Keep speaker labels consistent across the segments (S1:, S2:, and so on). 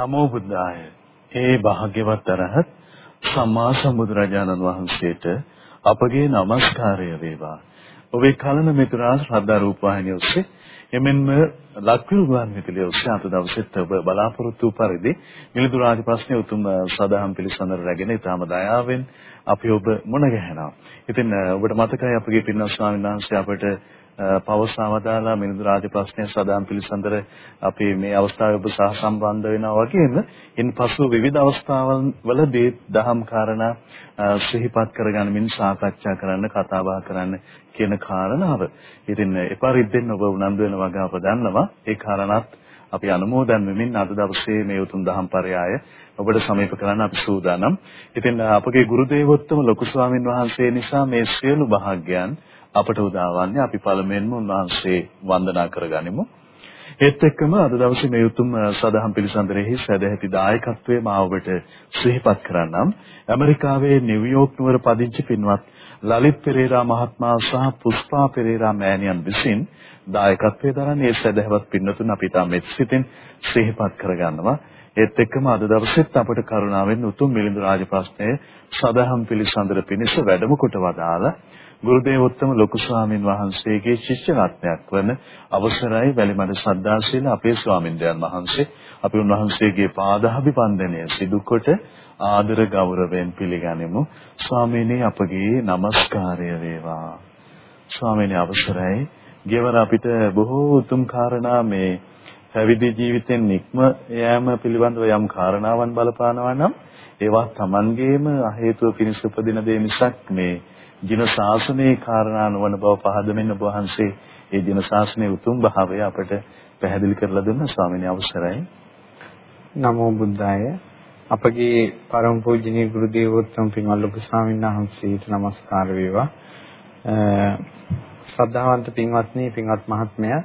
S1: නමෝ බුද්ධාය. ඒ භාග්‍යවත් අරහත් සම්මා සම්බුදුරජාණන් වහන්සේට අපගේ নমස්කාරය වේවා. ඔබේ කලන මිතුරා ශ්‍රද්ධා රූපවාහිනිය ඔස්සේ එමෙන්ම ලක්විරු ගුවන් විදුලිය ඔස්සේ අද දවසෙත් ඔබ බලාපොරොත්තු වූ පරිදි මිලිඳු රාජ ප්‍රශ්නයේ උතුම් සදාහම් පිළිසඳර රැගෙන ඊටම දයාවෙන් අපි ඔබ මුණ ගැහෙනවා. ඉතින් ඔබට මතකයි අපගේ පින්වත් ස්වාමීන් වහන්සේ අපට පවසවදාලා මිනිඳු රාජ ප්‍රශ්නය සදාම් පිළිසඳර අපි මේ අවස්ථාවේ ඔබ සහ සම්බන්ධ වෙනවා වගේම ඉන්පසු විවිධ අවස්ථාවල් වලදී දහම් කාරණා සිහිපත් කරගනිමින් සාකච්ඡා කරන්න කතා බහ කරන්න කියන කාරණාව. ඉතින් එපරිද්දෙන් ඔබ උනන්දු වෙන වගේ අප දන්නවා ඒ කාරණාත් අපි අනුමෝදන් වෙමින් අද දවසේ මේ උතුම් දහම් පරයය ඔබට සමීප කරන්න අපි සූදානම්. ඉතින් අපගේ ගුරු දේවෝත්තම ලොකු ස්වාමින් වහන්සේ නිසා මේ සියලු භාග්යයන් අපට උදාවන්නේ අපි පළමුවෙන්ම උන්වහන්සේ වන්දනා කරගනිමු. ඒත් එක්කම අද දවසේ මේ උතුම් සදහම් පිළිසඳරෙහි සැදැහැති දායකත්වයේ මා ඔබට සිහිපත් කරන්නම්. ඇමරිකාවේ නිව්යෝක් නුවර පදිංචි පින්වත් ලලිත් පෙරේරා මහත්මයා සහ පුෂ්පා පෙරේරා මෑණියන් විසින් දායකත්වයේ දරන මේ සැදැහැවත් පින්නතුන් අපි තාම මෙත් සිතින් සිහිපත් කරගන්නවා. ඒත් එක්කම අද දවසෙත් අපට කරුණාවෙන් උතුම් මිලිඳු රාජ ප්‍රශ්නයේ සදහම් පිළිසඳර පිණිස වැඩම කොට වදාලා ගුරුදේවෝත්තම ලොකු ස්වාමින් වහන්සේගේ ශිෂ්‍ය රත්නයක් වන අවසරයි වැලිමඩ සද්දාශීල අපේ ස්වාමින්දයන් වහන්සේ. අපි උන්වහන්සේගේ පාදාභිවන්දනය සිදු කොට ආදර ගෞරවයෙන් පිළිගනිමු. ස්වාමීනි අපගේ নমස්කාරය වේවා. ස්වාමීනි අවසරයි. ගෙවර අපිට බොහෝ උතුම් කාරණා මේ පැවිදි ජීවිතෙන් නික්ම යෑම පිළිබඳව යම් කාරණාවන් බලපානවා නම් ඒවා Tamangeema හේතුව පිණිස උපදින දේ මිසක් මේ ජින ශාසනයේ කාරණා නොවන බව පහදමින් ඔබ වහන්සේ ඒ ජින ශාසනයේ උතුම් භාවය අපට පැහැදිලි කරලා දුන්න ස්වාමීන් අවසරයි.
S2: නමෝ බුද්ධාය. අපගේ පරම පූජනීය ගුරු දේවෝත්තම පින්වත් ලොකු ස්වාමීන් වහන්සේට নমස්කාර වේවා. ශ්‍රද්ධාවන්ත පින්වත්නි පින්වත් මහත්මයා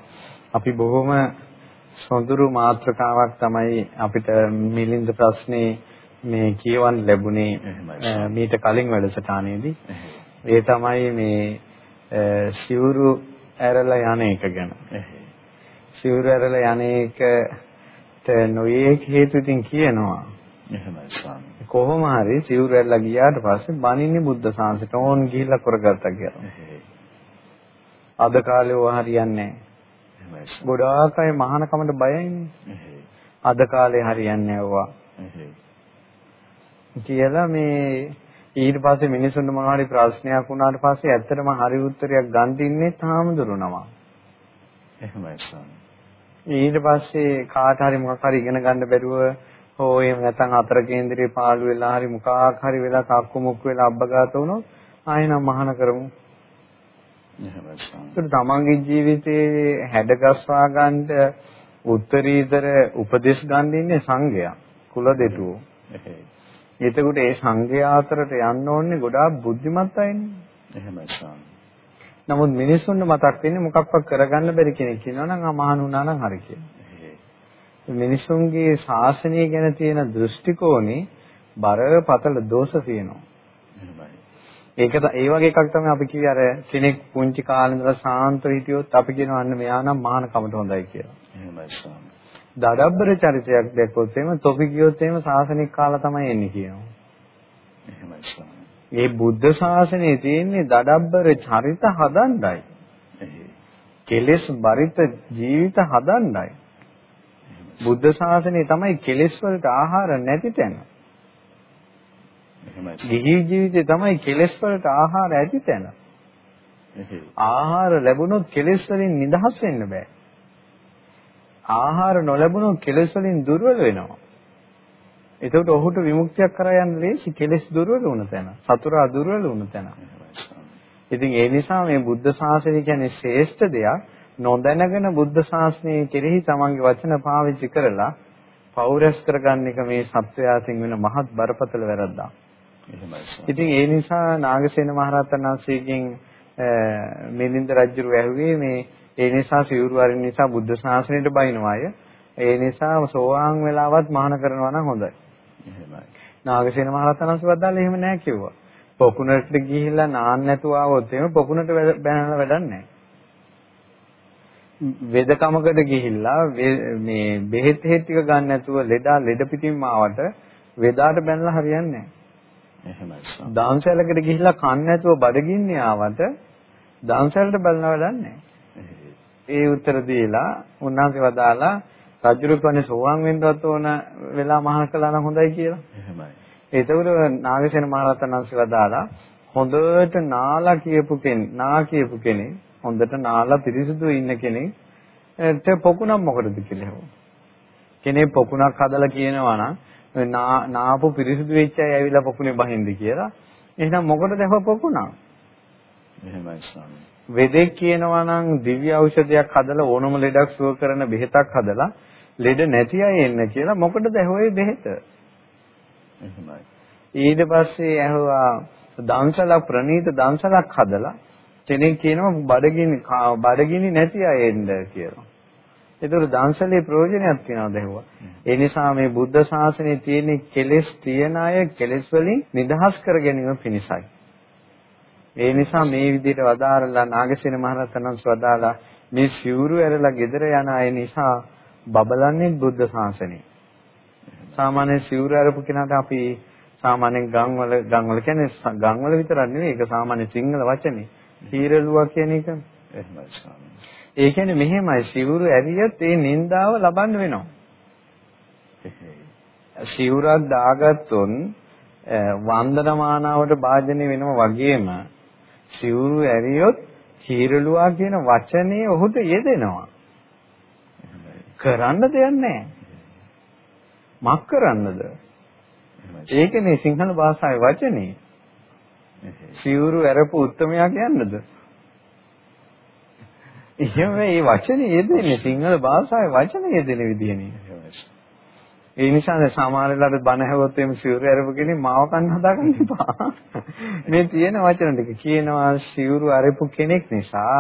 S2: අපි බොහොම සොඳුරු මාතෘකාවක් තමයි අපිට මිලින්ද ප්‍රශ්නේ මේ කියවන්න ලැබුණේ මීට කලින් වැඩසටහනේදී. ඒ තමයි මේ සිවුරු ඇරලා යන එක ගැන. සිවුරු ඇරලා යන එකට නොයේක හේතු ඉතින් කියනවා.
S1: එහෙමයි ස්වාමී.
S2: කොහොම හරි සිවුරු ඇරලා ගියාට පස්සේ බණින්නේ බුද්ධ ශාන්සයට ඕන් ගිහිල්ලා කරගත්තා කියලා. අද කාලේ ඔය හරියන්නේ නැහැ. ගොඩාක් අය මහානකමට බයයිනේ. අද කාලේ හරියන්නේ නැහැ කියලා මේ ඊට පස්සේ මිනිසුන්ට මොනවා හරි ප්‍රශ්නයක් වුණාට පස්සේ ඇත්තටම හරි උත්තරයක් ගන්න තින්නේ තාමදුරුනවා.
S1: එහෙමයි ස්වාමී.
S2: ඊට පස්සේ කාට හරි මොකක් හරි ඉගෙන ගන්න බැරුව හෝ එහෙම නැත්නම් අතර කේන්දරේ පාළු වෙලා හරි මොකක් හරි වෙලා කක්කු මුක්කු වෙලා අබ්බගත වුණොත් ආයෙනම් මහාන කරමු.
S1: එහෙමයි
S2: තමන්ගේ ජීවිතේ හැඩගස්වා ගන්න උත්තරීතර උපදේශ ගන්න ඉන්නේ සංඝයා කුල දෙටුවෝ. එතකොට ඒ සංඝයා අතරට යන්න ඕනේ ගොඩාක් බුද්ධිමත් අයනේ.
S1: එහෙමයි ස්වාමී.
S2: නමුත් මිනිස්සුන්ට මතක් වෙන්නේ මොකක්වත් කරගන්න බැරි කෙනෙක් ඉන්නවා නම් ආමහන් වුණා නම් හරි කියලා. මිනිසුන්ගේ ශාසනය ගැන තියෙන දෘෂ්ටි කෝණේ බරපතල දෝෂ තියෙනවා. ඒක ඒ වගේ එකක් තමයි අපි කිව්වේ අර කෙනෙක් පුංචි කාලේ ඉඳලා සාන්තව හිටියොත් අපි කියනවා අන්න මෙයා නම් මහාන කමට හොඳයි කියලා.
S1: එහෙමයි ස්වාමී.
S2: දඩබ්බර චරිතයක් දැක්කොත් එහෙම තොපි ගියොත් එහෙම සාසනික කාලා තමයි එන්නේ කියනවා.
S1: එහෙමයි ස්වාමී.
S2: මේ බුද්ධ ශාසනයේ තියෙන්නේ දඩබ්බර චරිත හදන්නයි. කෙලෙස් බරිත ජීවිත හදන්නයි. බුද්ධ ශාසනය තමයි කෙලෙස් වලට ආහාර නැති තැන. ගිහි ජීවිතේ තමයි කෙලෙස් වලට ආහාර ඇති තැන. ආහාර ලැබුණොත් කෙලෙස් වලින් නිදහස් වෙන්න බෑ. ආහාර නොලැබුණොත් කෙලෙස් වලින් දුර්වල වෙනවා. එතකොට ඔහුට විමුක්තියක් කරා යන්න ලේසි කෙලෙස් දුර්වල වුණ තැන. සතුරා දුර්වල වුණ තැන. ඉතින් ඒ නිසා මේ බුද්ධ ශාසනය කියන්නේ ශ්‍රේෂ්ඨ දෙයක්. නොදැනගෙන බුද්ධ ශාසනය කෙරෙහි තමන්ගේ වචන පාවිච්චි කරලා පෞරස් කරගන්න එක මේ සත්වයාසින් වෙන මහත් බරපතල වැරද්දක්. ඉතින් ඒ නිසා නාගසේන මහරහතන් වහන්සේගෙන් මිලින්ද රජුරු ඇහුවේ මේ ඒ නිසා සිවුරු අරින්න නිසා බුද්ධ ශාසනයට බයිනවා අය. ඒ නිසා සෝවාන් වෙලාවත් මහාන කරනවා නම් හොඳයි. එහෙමයි. නාගසේන මහරහතන් වහන්සේ වදාළේ එහෙම නැහැ කිව්වා. පොකුණට ගිහිල්ලා නාන්න නැතුව ආවොත් එහෙම පොකුණට බැනලා වැඩක් නැහැ. වෙදකමකට ගිහිල්ලා මේ බෙහෙත් හේත් ටික ගන්න නැතුව ලෙඩා ලෙඩ පිටින්ම ආවට වෙදාට බැනලා හරියන්නේ නැහැ.
S1: එහෙමයි.
S2: දාන්සැලකට ගිහිල්ලා කන්න නැතුව බඩගින්නේ ආවට දාන්සැලට බලන වැඩක් නැහැ. ඒ උත්තර දීලා උන්වහන්සේ වදාලා රජුරු කියන්නේ සෝවාන් වෙන්නවත් ඕන වෙලා මහා කළා නම් හොඳයි කියලා.
S1: එහෙමයි.
S2: ඒතකොට නාගසේන මහරහතන් වහන්සේ වදාලා හොඳට නාලා කියපු කෙනෙක් නා කියපු කෙනෙක් හොඳට නාලා පිරිසුදු ඉන්න කෙනෙක් පොකුණක් මොකටද කියලා. කෙනෙක් පොකුණක් හදලා කියනවා නම් නාපු පිරිසුදු වෙච්ච අය ඇවිල්ලා පොකුණේ බහින්ද කියලා. එහෙනම් මොකටද හෙව පොකුණක්?
S1: එහෙමයි ස්වාමී.
S2: වෙදෙක් කියනවා නම් දිව්‍ය ඖෂධයක් හදලා ඕනම ලෙඩක් සුව කරන බෙහෙතක් හදලා ලෙඩ නැති අය එන්න කියලා මොකටද ඇහුවේ බෙහෙත?
S1: එහෙමයි.
S2: ඊට පස්සේ ඇහුවා දංශලක් ප්‍රනීත දංශලක් හදලා කෙනෙක් කියනවා බඩගිනි බඩගිනි නැති අය එන්න කියලා. ඒතර දංශලේ ප්‍රයෝජනයක් තියනවද ඇහුවා. ඒ නිසා මේ බුද්ධ ශාසනයේ තියෙන කෙලෙස් තියන අය කෙලෙස් වලින් නිදහස් කර ගැනීම පිණිසයි. ඒ නිසා මේ විදිහට වදාරලා නාගසේන මහරහතන් වදාලා මේ සිවුරු ඇරලා ගෙදර යන අය නිසා බබලන්නේ බුද්ධ ශාසනය. සාමාන්‍ය සිවුරු අරපු කෙනාට අපි සාමාන්‍යයෙන් ගම්වල ගම්වල කියන්නේ ගම්වල විතරක් නෙවෙයි ඒක සාමාන්‍ය සිංහල වචනේ. හීරලුවා කියන එක.
S1: එහෙමයි ස්වාමී.
S2: ඒ කියන්නේ මෙහෙමයි සිවුරු ඇරියත් ඒ නින්දාව ලබන්න වෙනවා. සිවුරක් දාගත්තොත් වන්දනමානාවට භාජනය වෙනවා වගේම සිවුරු ඇරියොත් හීරලුවා කියන වචනේ ඔහුට යෙදෙනවා. කරන්න දෙයක් නැහැ. මක් කරන්නද? ඒකනේ සිංහල භාෂාවේ වචනේ. සිවුරු ඇරපු උත්තරමයා කියන්නද? එහෙම මේ වචනේ යෙදෙන්නේ සිංහල භාෂාවේ වචනේ යෙදෙන විදිහනේ. ඒ නිසා සමහර වෙලාවට බණ හැවොත් එimhe සිවුරු අරපු කෙනෙක් මාව කන්න හදාගන්න එපා. මේ තියෙන වචන ටික කියනවා සිවුරු අරපු කෙනෙක් නිසා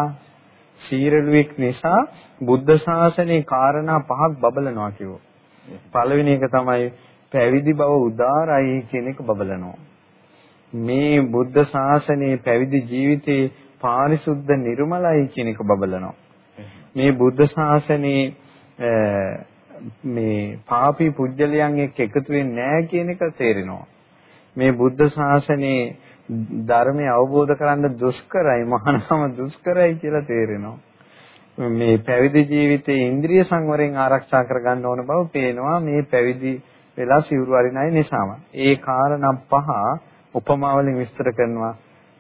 S2: සීරළුවෙක් නිසා බුද්ධ ශාසනයේ කාරණා පහක් බබලනවා කිව්වෝ. පළවෙනි එක තමයි පැවිදි බව උදාරයි කියන එක බබලනවා. මේ බුද්ධ ශාසනයේ පැවිදි ජීවිතේ පාරිශුද්ධ නිර්මලයි කියන එක බබලනවා. මේ බුද්ධ ශාසනයේ මේ පාපී පුජ්‍යලයන් එක්ක එකතු වෙන්නේ නැහැ කියන එක තේරෙනවා. මේ බුද්ධ ශාසනයේ ධර්මය අවබෝධ කරගන්න දුෂ්කරයි මහානම දුෂ්කරයි කියලා තේරෙනවා. මේ පැවිදි ජීවිතයේ ඉන්ද්‍රිය සංවරයෙන් ආරක්ෂා කරගන්න ඕන බව පේනවා මේ පැවිදි වෙලා සිවුරු අරින අය නිසාම. ඒ කාරණා පහ උපමා වලින් විස්තර කරනවා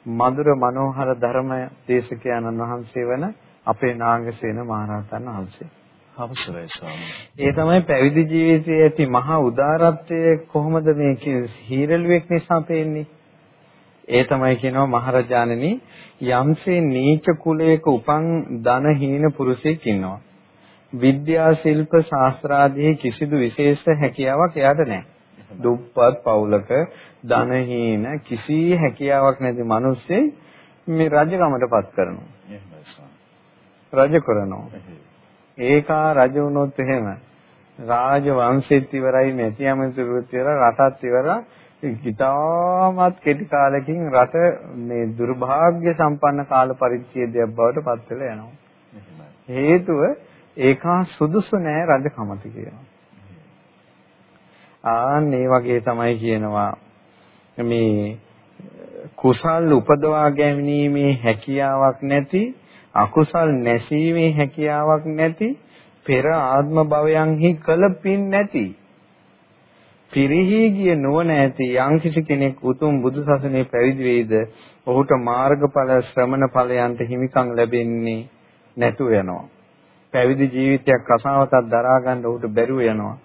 S2: මధుර මනෝහර ධර්ම දේශකයන්න් වහන්සේ වන අපේ නාගසේන මහරහතන් වහන්සේ.
S1: අවසරයි ස්වාමී.
S2: ඒ තමයි පැවිදි ජීවිතයේ ඇති මහා උදාරත්වය කොහොමද මේ හීරළුවෙක් නිසා පේන්නේ? ඒ තමයි කියනවා මහරජාණනි යම්සේ නීච කුලයක උපන් ධන හීන පුරුෂයෙක් ඉන්නවා. විද්‍යා ශිල්ප ශාස්ත්‍රාදී කිසිදු විශේෂ හැකියාවක් එයාට නැහැ. දුප්පත් පවුලක ධනහීන කිසි හැකියාවක් නැති මිනිස්සේ මේ රජකමටපත් කරනවා. රජ කරනවා. ඒකා රජ වුණොත් එහෙම රාජ වංශෙත් ඉවරයි මෙති ඇමතිවරුත් ඉවරයි රටත් ඉවරයි ඉතාමත් කෙටි කාලෙකින් රට මේ දුර්භාග්‍ය සම්පන්න කාල පරිච්ඡේදයක් බවට පත් වෙලා යනවා. හේතුව ඒකා සුදුසු නෑ රජකමට කියනවා. ආන් මේ වගේ තමයි කියනවා. මේ කුසල් උපදවා ගැනීමේ හැකියාවක් නැති අකුසල් නැසීමේ හැකියාවක් නැති පෙර ආත්ම භවයන්හි කළ පින් නැති පිරිහි ගිය නුවණ ඇති යම්කිසි කෙනෙක් උතුම් බුදුසසුනේ පැවිදි වෙයිද ඔහුට මාර්ගඵල ශ්‍රමණ ඵලයන්ට හිමිකම් ලැබෙන්නේ නැතුව යනවා පැවිදි ජීවිතයක් අසාවතක් දරා ගන්න ඔහුට බැරුව යනවා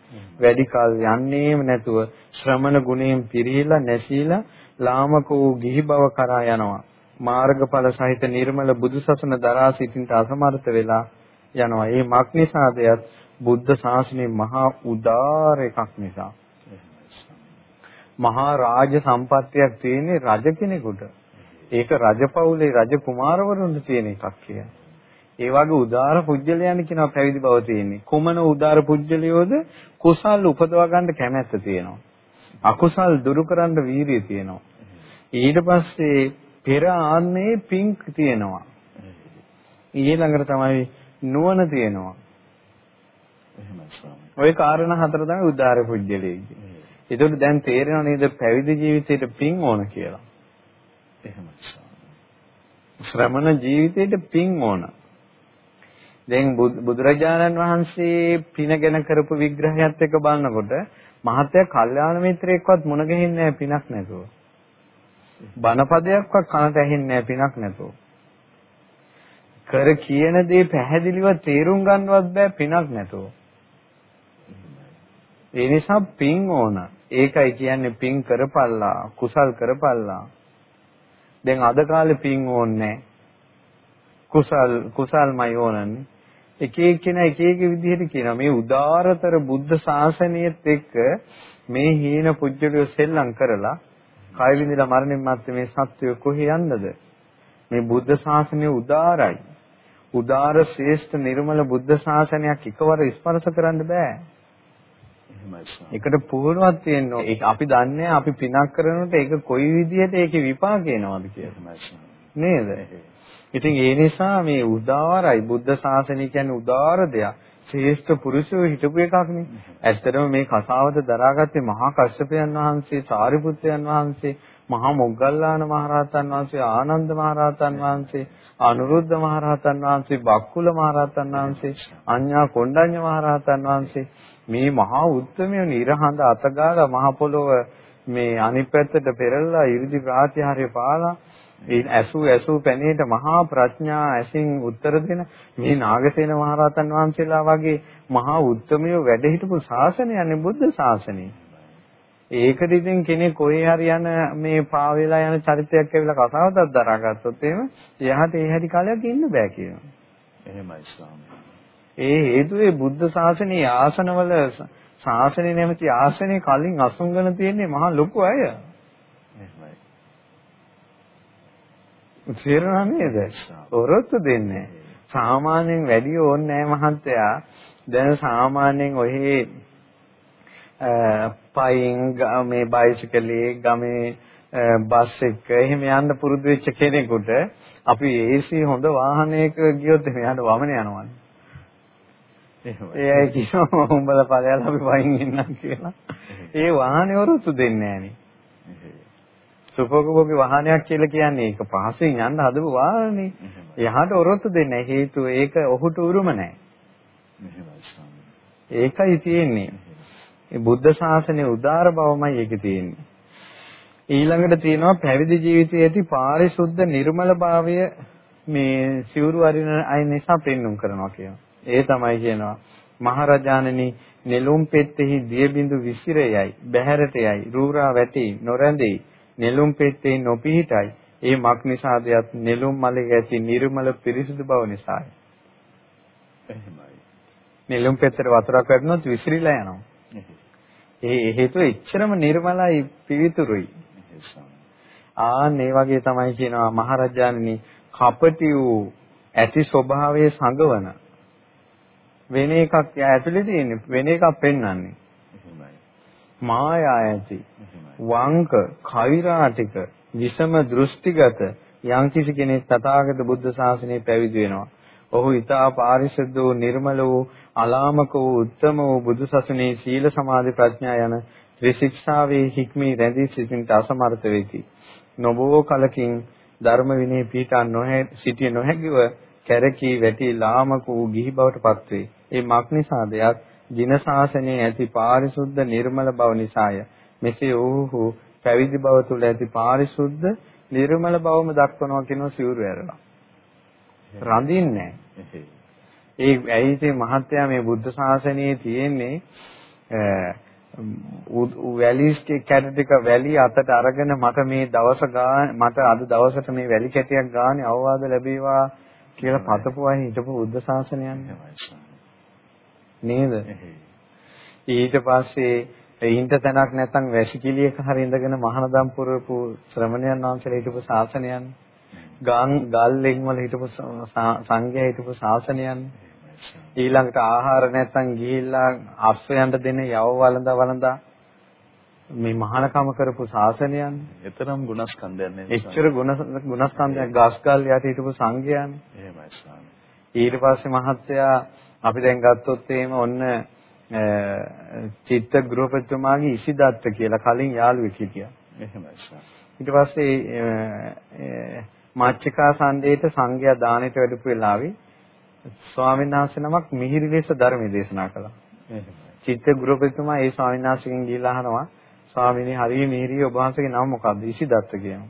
S2: වැඩි කල යන්නේම නැතුව ශ්‍රමණ ගුණයෙන් පිරීලා නැසීලා ලාමක වූ ගිහි බව කරා යනවා මාර්ගඵල සහිත නිර්මල බුදුසසුන දරා සිටින්ට අසමර්ථ වෙලා යනවා. ඒ මක් නිසාදයත් බුද්ධ ශාසනයේ මහා උදාර එකක් නිසා. මහා රාජ සම්පත්තියක් තියෙන රජ කෙනෙකුට. ඒක රජපෞලේ රජ කුමාරවරුන්ට තියෙන එකක් කියන්නේ. ඒ වගේ උදාර පුජ්‍යලයන් කියනවා පැවිදි බව තියෙන්නේ. කොමන උදාර පුජ්‍යලියෝද කුසල් උපදවා ගන්න කැමැත්ත තියෙනවා. අකුසල් දුරු කරන්න වීරිය තියෙනවා. ඊට පස්සේ පෙර ආත්මයේ පිංක් තියෙනවා. ඊළඟට තමයි නුවණ තියෙනවා. ওই කාරණා හතර තමයි උදාර පුජ්‍යලයේ. ඒකට දැන් තේරෙනව නේද පැවිදි ජීවිතේට පින් ඕන කියලා.
S1: එහෙමයි.
S2: ශ්‍රමණ ජීවිතේට පින් ඕන. දැන් බුදුරජාණන් වහන්සේ පින ගැන කරපු විග්‍රහයත් එක්ක බලනකොට මහත්ය කල්යාණ මිත්‍රයෙක්වත් මුණ ගැහින්නේ නැහැ පිනක් නැතුව. බණපදයක්වත් කනට ඇහෙන්නේ නැහැ පිනක් නැතුව. කර කියන දේ පැහැදිලිව තේරුම් ගන්නවත් බෑ පිනක් නැතුව. ඒ නිසා පින් ඕන. ඒකයි කියන්නේ පින් කරපල්ලා, කුසල් කරපල්ලා. දැන් අද කාලේ පින් ඕනේ කුසල් කුසල්මයි ඕනන්නේ. එක එක්කෙනා එක එක විදිහට කියනවා. මේ උදාරතර බුද්ධ ශාසනයත් එක්ක මේ හීන පුජ්‍යලිය සෙල්ලම් කරලා කය විඳලා මරණින් මත්තේ මේ සත්වය කොහේ යන්නද? මේ බුද්ධ ශාසනය උදාරයි. උදාර ශ්‍රේෂ්ඨ නිර්මල බුද්ධ ශාසනයක් එකවර ස්පර්ශ කරන්න බෑ. ඒකට පුහුණුවක් තියෙනවා. ඒක අපි දන්නේ අපි පිනක් කරනකොට ඒක කොයි විදිහට ඒකේ විපාක එනවද කියලා. නේද? ඉතින් ඒ නිසා මේ උදාරයි බුද්ධ ශාසනය කියන්නේ උදාර දෙයක්. ශ්‍රේෂ්ඨ පුරුෂයෝ හිටපු එකක්නේ. ඇත්තටම මේ කසාවත දරාගත්තේ මහා කශ්‍යපයන් වහන්සේ, සාරිපුත්‍රයන් වහන්සේ, මහා මොග්ගල්ලාන මහරහතන් වහන්සේ, ආනන්ද මහරහතන් වහන්සේ, අනුරුද්ධ මහරහතන් වහන්සේ, බක්කුල මහරහතන් වහන්සේ, අඤ්ඤා කොණ්ඩඤ්ඤ මහරහතන් වහන්සේ මේ මහා උත්මය නිර්හඳ අතගාලා මහ පොළොව මේ අනිත් පැත්තට පෙරලා 이르දි ප්‍රාතිහාර්ය පාලා ඒ ඇසු ඇසු පැනේට මහා ප්‍රඥා ඇසින් උත්තර දෙන මේ නාගසේන මහරහතන් වහන්සේලා වගේ මහා උත්මය වැඩ හිටපු ශාසනයනේ බුද්ධ ශාසනය. ඒකට ඉතින් කෙනෙක් කොහේ හරි යන මේ පාවෙලා යන චරිතයක් ඇවිල්ලා කතාවතක් දරාගත්තොත් එහෙම එයාට ඒ හැටි කාලයක් ඉන්න බෑ කියනවා.
S1: එහෙමයි ස්වාමී.
S2: ඒ හේතුවේ බුද්ධ ශාසනයේ ආසනවල ශාසනය නැමැති ආසනේ කලින් අසුන්ගෙන තියෙන්නේ මහා ලොකු අය.
S1: එහෙමයි.
S2: තේරුණා නේද? ඔරොත්තු දෙන්නේ. සාමාන්‍යයෙන් වැඩි ඕනේ නැහැ මහත්තයා. දැන් සාමාන්‍යයෙන් ඔහි පයින් මේ බයිසිකලේ ගමේ බස් එක එහෙම යන්න පුරුදු වෙච්ච කෙනෙකුට අපි AC හොඳ වාහනයක ගියොත් එහාට වමන යනවනේ. ඒ අය කියනවා උඹලා ඵලයල් අපි වයින් ඉන්නම් කියලා. ඒ වාහනේ වරුතු දෙන්නේ නෑනේ. සුපෝකෝගේ වාහනයක් කියලා කියන්නේ ඒක පහසෙන් යන්න හදපු වාහනේ. එහාට ඔරොත්තු දෙන්නේ හේතුව ඒක ඔහුට උරුම නෑ. ඒකයි තියෙන්නේ. ඒ බුද්ධ ශාසනයේ උදාර බවමයි ඒකේ තියෙන්නේ. ඊළඟට තියෙනවා පැවිදි ජීවිතයේ ඇති පාරිශුද්ධ නිර්මල භාවය මේ සිවුරු අරින අය නිසා පෙන්눔 කරනවා කියනවා. ඒ තමයි කියනවා මහරජාණනි නෙළුම් පෙත්තේහි දිය බිඳු විසිරයයි බහැරට යයි රූරා වැටි නොරැඳෙයි නෙළුම් පෙත්තේ නොපිහිටයි. ඒ මක් නිසාදයක් නෙළුම් මලේ ඇති නිර්මල පිරිසිදු බව නිසායි.
S1: එහෙමයි.
S2: නෙළුම් පෙත්තට වතුරක් වැටුනොත් විසිරීලා යනවා. ඒ හේතුව එච්චරම නිර්මලයි පිවිතුරුයි. ආන් ඒ වගේ තමයි කියනවා මහරජාණනි කපටි වූ ඇති ස්වභාවයේ සංගවන වෙන එකක් ඇතුලේ තියෙන්නේ වෙන එකක් පෙන්වන්නේ. මායා ඇති. වංක, කෛරාටික, විෂම දෘෂ්ටිගත යම්කිසි කෙනෙක් තථාගත බුද්ධ ශාසනය පැවිදි වෙනවා. ඔහු ඊතා පාරිශුද්ධ වූ නිර්මල වූ අලාමක වූ උත්තම වූ බුදු සසුනේ සීල සමාධි ප්‍රඥා යන ත්‍රිශික්ෂාවේ හික්මී රැඳී සිටින්නට අසමර්ථ වෙති. නොබෝ කලකින් ධර්ම විනය පීඨා නොහැ සිටිය නොහැකිව කැරකී වැටි ලාමක වූ ගිහි බවට පත්වේ. ඒ මක් නිසාදයක් ජින ශාසනයේ ඇති පාරිශුද්ධ නිර්මල බව නිසාය. මෙසේ ඔහු පැවිදි බව තුළ ඇති පාරිශුද්ධ නිර්මල බවම දක්වනවා කියනවා සිවුරු ඇරලා. රඳින්නේ ඒ ඇයි මේ මහත්යා මේ බුද්ධ ශාසනයේ තියෙන්නේ වැලි කැට ටික වැලි අතට අරගෙන මට මේ දවස ගාන මට අද දවසට මේ වැලි කැටයක් ගානේ අවවාද ලැබේවා කියලා පතපු අය හිටපු බුද්ධ ශාසනයන්නේ. නේද? ඊට පස්සේ ඉන්ට තැනක් නැත්නම් වැසිකිළියක හරි ඉඳගෙන මහානදම් පුරපු ශ්‍රමණයන් වහන්සේලා හිටපු ශාසනයන් ගම් ගල්ලෙන් වල හිටපු සංඝයා හිටපු ශාසනයන් ඊළඟට ආහාර නැත්නම් ගිහිල්ලා අස්වැයන්ට දෙන යව වළඳ වළඳා මේ මහානකම කරපු ශාසනයන්.
S1: එතරම් ගුණස්කන්ධයන් නේ
S2: එච්චර ගුණ ගුණස්කන්ධයක් ගස්කල් යට හිටපු සංඝයානේ.
S1: එහෙමයි ස්වාමී.
S2: ඊට පස්සේ මහත්තයා අපි දැන් ගත්තොත් එහෙම ඔන්න චිත්ත ගෘහපතිතුමාගේ ඉසිදත්ත කියලා කලින් යාළුවෙක් හිටියා.
S1: එහෙමයි සර්.
S2: ඊට පස්සේ මාච්චිකා සන්දේට සංඝයා දානෙට වැඩපු වෙලාවේ ස්වාමීන් වහන්සේ නමක් මිහිරි ලෙස ධර්ම දේශනා කළා. චිත්ත ගෘහපතිතුමා ඒ ස්වාමීන් වහන්සේගෙන් ගිහිල්ලා අහනවා ස්වාමීනි හරිය මිහිරි ඔබ වහන්සේගේ නම මොකක්ද? ඉසිදත්ත කියනවා.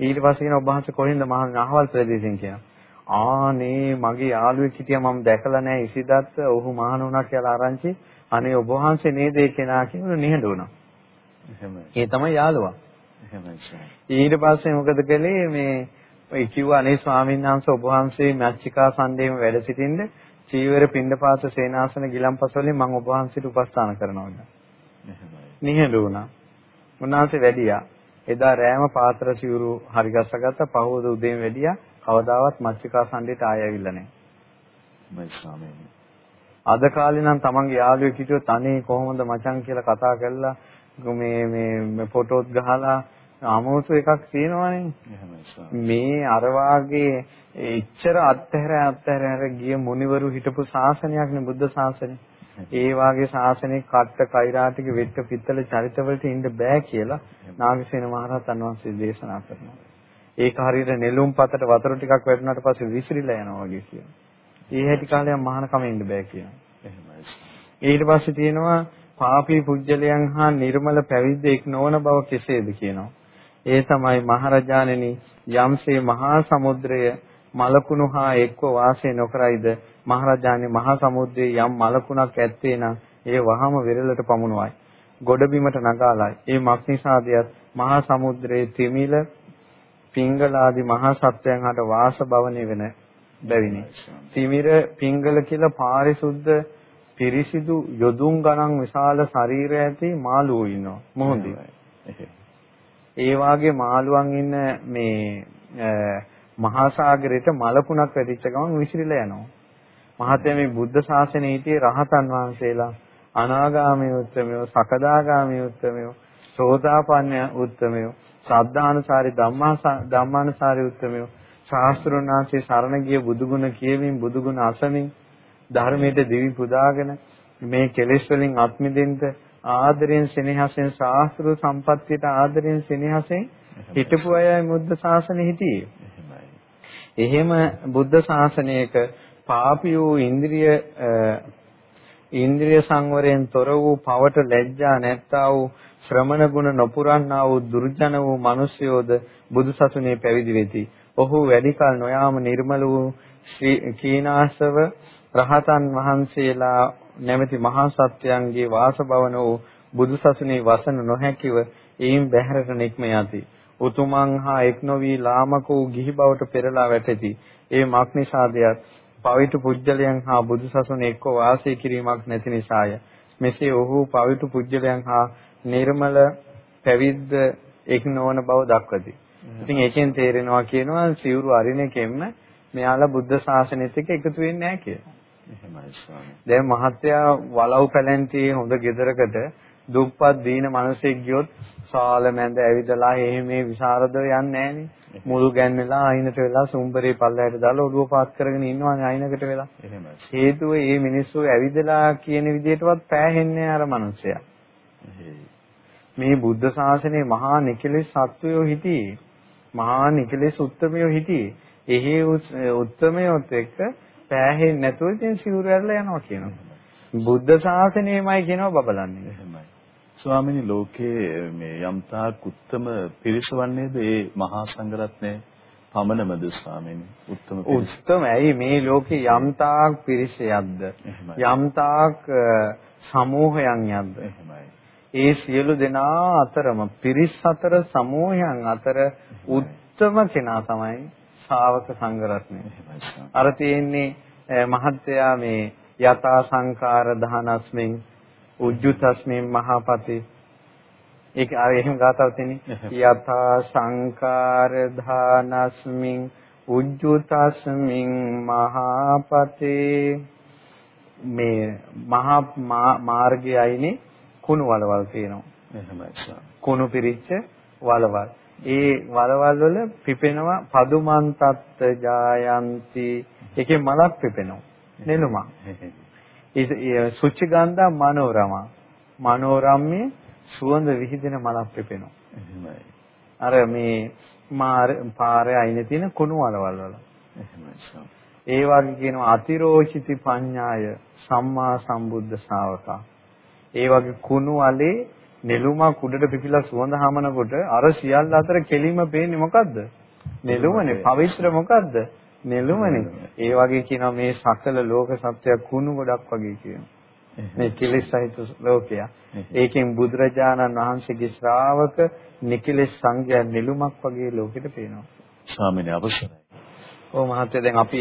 S2: ඊට පස්සේ කියන ඔබ වහන්සේ කොහෙන්ද මහා අහවල් ප්‍රදේශයෙන් කියනවා. ආනේ මගේ යාළුවෙක් හිටියා මම දැකලා නැහැ ඉසිදත්ත ඔහු මහාන වුණා කියලා ආරංචි අනේ ඔබ වහන්සේ නේද ඒ කෙනා කියන නිහඬ වුණා. එහෙමයි. ඒ තමයි යාළුවා. එහෙමයි. ඊට පස්සේ මොකද කළේ මේ කිව්වා අනේ ස්වාමීන් වහන්සේ ඔබ වහන්සේ මච්චිකා සන්දේම වැඩ සිටින්න චීවර පින්ඩපාත සේනාසන ගිලම්පස වලින් මම ඔබ වහන්සේට උපස්ථාන කරනවා. එහෙමයි. නිහඬ වුණා. උන්වහන්සේ වැඩියා. එදා රෑම පාත්‍ර සිවුරු හරි ගස්සගත්ත පහවද උදේම වැඩියා කවදාවත් මච්චිකා සම්ඩේට ආය ඇවිල්ලා නැහැ.
S1: මයි ස්වාමීනි.
S2: අද කාලේ නම් තමන්ගේ යාළුවෙක් හිටියොත් අනේ කොහොමද මචං කියලා කතා කරලා මේ මේ ෆොටෝත් ගහලා අමෝසු එකක් තියෙනවනේ. මේ අර වාගේ එච්චර අත්හැර අත්හැර ගිය මුනිවරු හිටපු ශාසනයක් නේ බුද්ධ ශාසනය. ඒ වාගේ ශාසනයේ කට්ට කෛරාටික වෙට්ට පිත්තල චරිතවලට ඉන්න බෑ කියලා නාගසේන මහරහතන් වහන්සේ දේශනා කරනවා. ඒක හරියට නෙළුම් පතට වතුර ටිකක් වැටුණාට පස්සේ විසිරිලා යනවා වගේ කියනවා. ඒ හැටි කාලයක් මහානකම ඉන්න බෑ කියනවා. එහෙමයි. ඊට පස්සේ තියෙනවා පාපී පුජ්‍යලයන් හා නිර්මල පැවිද්දෙක් නොවන බව කෙසේද කියනවා. ඒ තමයි මහරජාණෙනි යම්සේ මහා සමුද්‍රය මලකුණු හා එක්ව වාසය නොකරයිද මහරජාණන් මහා සමුද්‍රයේ යම් මලකුණක් ඇත්තේ නම් ඒ වහම විරලට පමුණුවයි. ගොඩබිමට නගාලයි. ඒ මක්නිසාදියත් මහා සමුද්‍රයේ තිමිල පිංගලාදී මහා සත්වයන් හට වාස භවණය වෙන බැවිනි. තිමිර පිංගල කියලා පාරිසුද්ධ පිරිසිදු යොදුන් ගණන් විශාල ශරීරය ඇති මාළුවෝ ඉන්නවා මොහොතේ. ඒ වාගේ මාළුවන් ඉන්න මේ මහා සාගරයට මලකුණක් වැටිච්ච ගමන් විසිරිලා යනවා. මහත්මයා මේ බුද්ධ ශාසනයේ හිටියේ රහතන් වහන්සේලා අනාගාමී උත්තමයෝ සකදාගාමී උත්තමයෝ සෝතාපන්න උත්තමයෝ ශ්‍රද්ධානුසාරී ධම්මා ධම්මානුසාරී උත්තමයෝ ශාස්ත්‍රඥාන්සේ සරණ ගිය බුදුගුණ කියමින් බුදුගුණ අසමින් ධර්මයේ දිවි පුදාගෙන මේ කෙලෙස් වලින් අත්මිදෙන්න ආදරෙන් සෙනෙහසෙන් ශාස්ත්‍ර සම්පත්තියට ආදරෙන් සෙනෙහසෙන් හිටපු අයයි බුද්ධ ශාසනය හිටියේ. එහෙම බුද්ධ ශාසනයක පාපියෝ ඉන්ද්‍රිය ඉන්ද්‍රිය සංවරයෙන් තොර වූ පවට ලැජ්ජා නැත්තා වූ ශ්‍රමණ ගුණ නොපුරන්නා වූ දුර්ජන වූ මිනිසයෝද බුදුසසුනේ පැවිදි වෙති. ඔහු වැඩි කල නොයාම නිර්මල වූ කීනාසව රහතන් වහන්සේලා නැමැති මහා සත්‍යයන්ගේ වාසභවන වූ බුදුසසුනේ වසන නොහැකිව එයින් බැහැරට නික්ම යති. උතුමන් හා එක් නොවි ලාමක වූ ගිහි බවට පෙරලා වැටෙති. ඒ මක්නිසාදයක් පවිතු පුජ්‍යලයන් හා බුදුසසුන එක්ව වාසය කිරීමක් නැති නිසාය. මෙසේ ඔහු පවිතු පුජ්‍යලයන් හා නිර්මල පැවිද්ද එක් නොවන බව දක්වති. ඉතින් ඒකෙන් තේරෙනවා කියනවා සිවුරු අරින එකෙන්ම මෙයාලා බුද්ධ ශාසනයත් එක්ක එකතු වෙන්නේ නැහැ කියලා. එහෙමයි ස්වාමී. දැන් මහත්තයා වලව් පැලැන්තියේ හොඳ ගෙදරකට දුප්පත් දීන මිනිසෙක් ගියොත් සාල මැද ඇවිදලා එහෙම මේ විසරදව යන්නේ නැහනේ. මුළු ගැන්වෙලා අයිනට වෙලා සුම්බරේ පල්ලයට දාලා ඔළුව පාත් කරගෙන ඉන්නවානේ අයිනකට වෙලා. එහෙමයි. හේතුව මේ මිනිස්සු ඇවිදලා කියන විදිහටවත් පෑහෙන්නේ අර මිනිසයා. මේ බුද්ධ ශාසනයේ මහා නිකලෙස් සත්වයෝ හිටියේ. මහා නිකලෙස් උත්තමයෝ හිටියේ. එහි උත්තමයොත් එක්ක පෑහෙන්නේ නැතුව ඉතින් සිවුරු ඇරලා යනවා කියනවා. බුද්ධ ශාසනයමයි කියනවා බබලන්නේ. එහෙමයි.
S1: ස්වාමිනී ලෝකයේ මේ යම්තාක් උත්තම පිරිසවන්නේද ඒ මහා සංඝරත්නය? පමණමද ස්වාමීනි? උත්තම පිරිස.
S2: උත්තම. ඇයි මේ ලෝකේ යම්තාක් පිරිසයක්ද? යම්තාක් සමූහයන් යක්ද? එහෙමයි. ඒ සියලු දෙනා අතරම පිරිස් අතර සමූහයන් අතර උත්තම කෙනා තමයි ශාවක සංඝරත්නය. අර තියෙන්නේ මහත්යා මේ යතා සංකාර දහනස්මින් උජ්ජුතස්මින් මහපති. ඒක අර එහෙම ගාතාවක් තියෙන්නේ. යථා සංකාර ධානස්මින් උජ්ජුතස්මින් මහපතේ. මේ මහා මාර්ගයයිනේ කුණු වලවල් තියෙනවා. එහෙමයි කුණු පිරිච්ච වලවල්. ඒ වලවල් වල පිපෙනවා පදුමන්තත් ජායන්ති. ඒකේ මලක් පිපෙනවා. නෙළුමක්. ඒ සුචි ගන්ධා මනෝරම. මනෝරම්මේ සුවඳ විහිදෙන මලක් පිපෙනවා.
S1: එහෙමයි.
S2: අර මේ පාරේ අයිනේ තියෙන කුණු වලවල් වල.
S1: එහෙමයි.
S2: ඒ වගේ කියනවා අතිරෝචිති පඤ්ඤාය සම්මා සම්බුද්ධ ශාවකා. ඒ වගේ කුණු වලේ නෙළුමක් උඩට පිපිලා සුවඳ හමනකොට අර සියල්ල අතර කෙලිම පේන්නේ මොකද්ද? නෙළුමනේ. පවිත්‍ර මොකද්ද? නෙළුමනේ. ඒ වගේ කියනවා මේ සකල ලෝක සත්‍යය කුණු ගොඩක් වගේ කියනවා. මේ කිලිස් සහිත ලෝකය. ඒකෙන් බුදුරජාණන් වහන්සේගේ ශ්‍රාවක නිකිලස් සංඝයා නිලුමක් වගේ ලෝකෙට පේනවා.
S1: ස්වාමීනි අවසරයි.
S2: ඔව් මහත්තයා දැන් අපි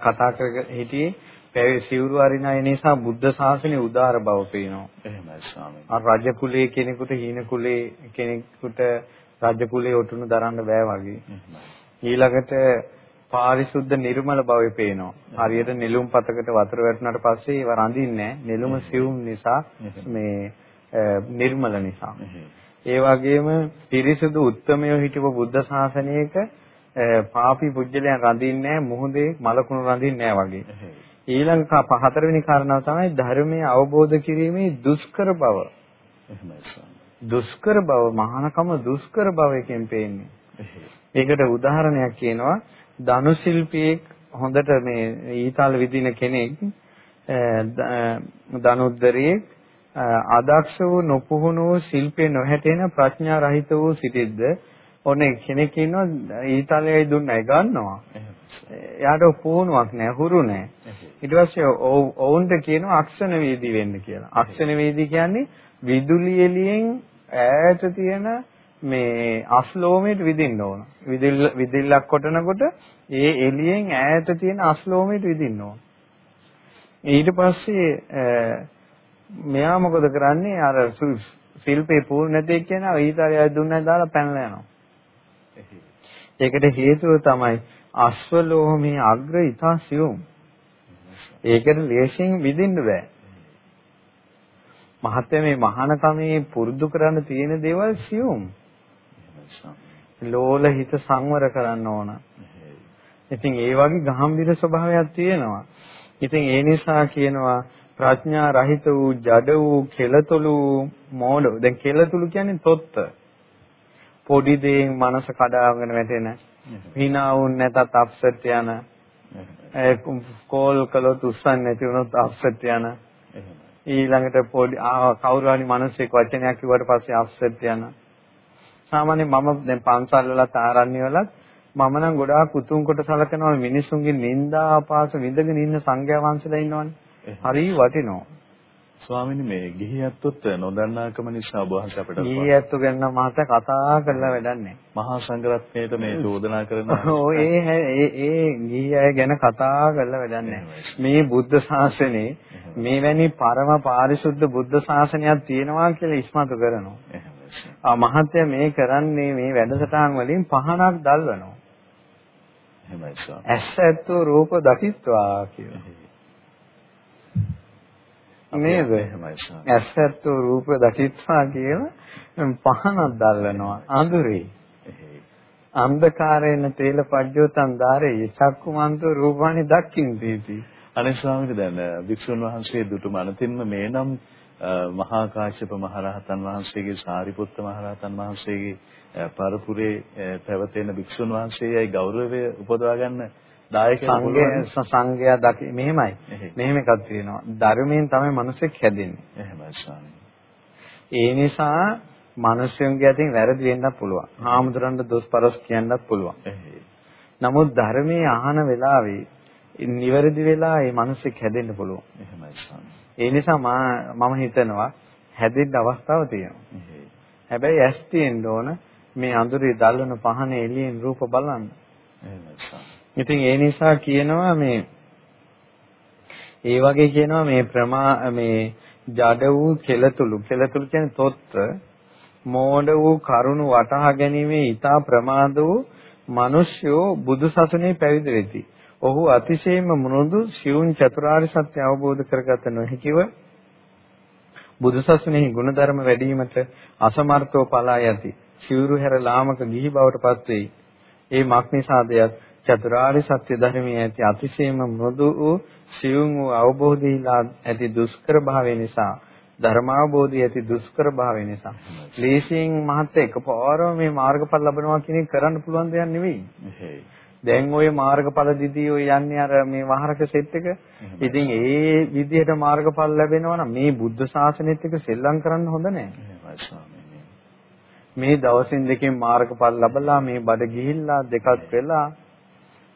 S2: කතා කර හිටියේ පැවි සිවුරු අරිනා නිසා බුද්ධ ශාසනයේ උදාර බව පේනවා.
S1: එහෙමයි ස්වාමීනි.
S2: අර රජ කුලයේ කෙනෙකුට හීන කුලයේ කෙනෙකුට රජ කුලයේ ඔටුනු දරන්න බෑ වගේ. ඊළඟට පාරිශුද්ධ නිර්මල භාවය පේනවා. හරියට නෙළුම් පතකට වතුර වැටුණාට පස්සේ ඒව රඳින්නේ නෙළුම සිවුම් නිසා මේ නිර්මල නිසා. ඒ වගේම පිරිසුදු උත්මයෝ හිටපු බුද්ධ ශාසනයක පාපී පුජ්‍යලයන් රඳින්නේ මුහුදේ මලකුණු රඳින්නේ වගේ. ඊළඟ හතරවෙනි කාරණාව තමයි ධර්මයේ අවබෝධ කිරීමේ දුෂ්කර බව. දුෂ්කර බව මහානකම දුෂ්කර බවකින් පේන්නේ. ඒකට උදාහරණයක් කියනවා ධනු ශිල්පියෙක් හොඳට මේ ඊතල විදින කෙනෙක් ධනුද්දරියෙක් අදක්ෂ වූ නොපුහුණු වූ ශිල්පේ නොහැටෙන ප්‍රඥා රහිත වූ සිටිද්ද ඔනේ කෙනෙක් ඉන්නවා ඊතලයේ දුන්නයි ගන්නවා. එයාට පුහුණුවක් නැහැ හුරු නැහැ ඊට පස්සේ ඔවුන්ට කියනවා අක්ෂණ වේදී වෙන්න කියලා. අක්ෂණ වේදී කියන්නේ විදුලි එළියෙන් ඈත තියෙන මේ අස්ලෝමයට විදින්න ඕන. විදිල්ල විදිල්ලක් කොටනකොට ඒ එළියෙන් ඈත තියෙන අස්ලෝමයට විදින්න ඕන. ඊට පස්සේ මෙයා මොකද කරන්නේ අර ශිල්පේ පූර්ණ නැති කියනවා ඊතරය දුන්නා දාලා පැනලා යනවා. ඒකට හේතුව තමයි අස්වලෝමේ අග්‍ර ඊතා සියුම්. ඒකට ලේසියෙන් විදින්න බෑ. මහත්ය මේ මහානකමේ පුරුදු කරන්න තියෙන දේවල් සියුම්. ලෝල හිත සංවර කරන්න ඕන. ඉතින් ඒ වගේ ගාම්භීර ස්වභාවයක් තියෙනවා. ඉතින් ඒ නිසා කියනවා ප්‍රඥා රහිත වූ ජඩ වූ කෙලතුළු මෝඩ. දැන් කෙලතුළු කියන්නේ තොත්ත. පොඩි දෙයින් මනස කඩාගෙන වැටෙන. hina වුන් නැතත් අප්සෙට් යන. කෝල් කළොත් උස්සන්නේ නැති වුණොත් අප්සෙට් යන. ඊළඟට පොඩි කවුරු හරි මිනිස්සෙක් වචනයක් කිව්වට පස්සේ අප්සෙට් යන. සාමාන්‍යයෙන් මම දැන් පන්සල් වලත් ආරණ්‍ය වලත් මම නම් ගොඩාක් උතුම් කොට සලකනවා මිනිසුන්ගේ නිന്ദා ආපාස විඳගෙන ඉන්න සංඝයා වහන්සේලා ඉන්නවනේ. හරි වටිනවා.
S1: ස්වාමීනි මේ ගිහියත්තුත් නොදන්නාකම නිසා ඔබ වහන්සේ අපිට
S2: ගිහියත්තු ගැන මහත කතා කරලා වැඩක් නැහැ.
S1: මහා සංඝරත්නයට මේ චෝදනා කරන
S2: ඔව් ඒ ඒ ඒ ගිහිය ගැන කතා කරලා වැඩක්. මේ බුද්ධ ශාසනේ මේවැනි පරම පාරිශුද්ධ බුද්ධ ශාසනයක් තියෙනවා කියලා ඉස්මතු කරනවා. මහත්ය මේ කරන්නේ මේ වැඩසටහන් වලින් පහනක් දැල්වනවා.
S1: එහෙමයි සර්.
S2: ඇස් ඇත්තෝ රූප දකිත්වා කියලා. නේද?
S1: එහෙමයි සර්.
S2: ඇස් ඇත්තෝ රූප දකිත්වා කියලා පහනක් දැල්වනවා අඳුරේ. අන්ධකාරේන තේල පජ්ජෝතං ධාරේ චක්කුමන්තෝ රූපානි දක්ඛින්ති.
S1: අනේ ස්වාමීන් දැන් වික්ෂුන් වහන්සේ දුටු මනතින්ම මේ නම් මහා කාශ්‍යප මහරහතන් වහන්සේගේ සාරිපුත්ත මහරහතන් වහන්සේගේ පරපුරේ පැවතෙන භික්ෂුන් වහන්සේයි ගෞරවය උපදවා ගන්න දායක
S2: සංඝයා දකි මෙහෙමයි. මෙහෙම එකක් තියෙනවා. ධර්මයෙන් තමයි මිනිස්සෙක් හැදෙන්නේ.
S1: එහෙමයි ස්වාමී
S2: ඒ නිසා මිනිස්සුන්ගේ අතින් වැරදි වෙන්නත් පුළුවන්. හාමුදුරන්ට දොස් පරස් කියන්නත් පුළුවන්. නමුත් ධර්මයේ අහන වෙලාවේ නිවැරදි වෙලා ඒ මිනිස්සෙක් හැදෙන්න පුළුවන්
S1: එහෙමයි ස්වාමී
S2: ඒ නිසා මම හිතනවා හැදෙන්න අවස්ථාව තියෙනවා. හැබැයි ඇස් තියෙන්න ඕන මේ අඳුරේ දැල්වන පහන එළියෙන් රූප බලන්න. ඉතින් ඒ නිසා කියනවා මේ ඒ වගේ කියනවා මේ ප්‍රමා මේ ජඩ වූ කෙලතුළු කෙලතුළු කියන්නේ තොත්ත මෝඩ වූ කරුණු වටහා ගැනීමේ ඊතා ප්‍රමාද වූ මිනිස්යෝ බුදුසසුනේ පැවිදි වෙති. ඔහු අතිශයින්ම මෘදු සියුම් චතුරාර්ය සත්‍ය අවබෝධ කරගත නොහැකිව බුදුසසුනේහි ගුණධර්ම වැඩිවීමට අසමර්ථව පලා යති. සිවුරු හැර ලාමක ගිහි බවට පත් වෙයි. ඒ මක් නිසාදයක් චතුරාර්ය සත්‍ය ධර්මයේ ඇති අතිශයම මෘදු වූ සියුම් වූ අවබෝධීලා ඇති දුෂ්කර භාවය නිසා ධර්මාවබෝධය ඇති දුෂ්කර භාවය නිසා ලේසියෙන් මහත් එකපාරම මේ මාර්ගඵල ලබනවා කියන එක කරන්න පුළුවන් දෙයක් නෙවෙයි. දැන් ওই මාර්ගඵල දිදී ඔය යන්නේ අර මේ වහරක සෙට් එක. ඉතින් ඒ විදිහට මාර්ගඵල ලැබෙනවා නම් මේ බුද්ධ ශාසනයත් එක්ක සෙල්ලම් කරන්න හොඳ නැහැ. මේ දවසින් දෙකෙන් මාර්ගඵල ලැබලා මේ බඩ ගිහිල්ලා දෙකක් වෙලා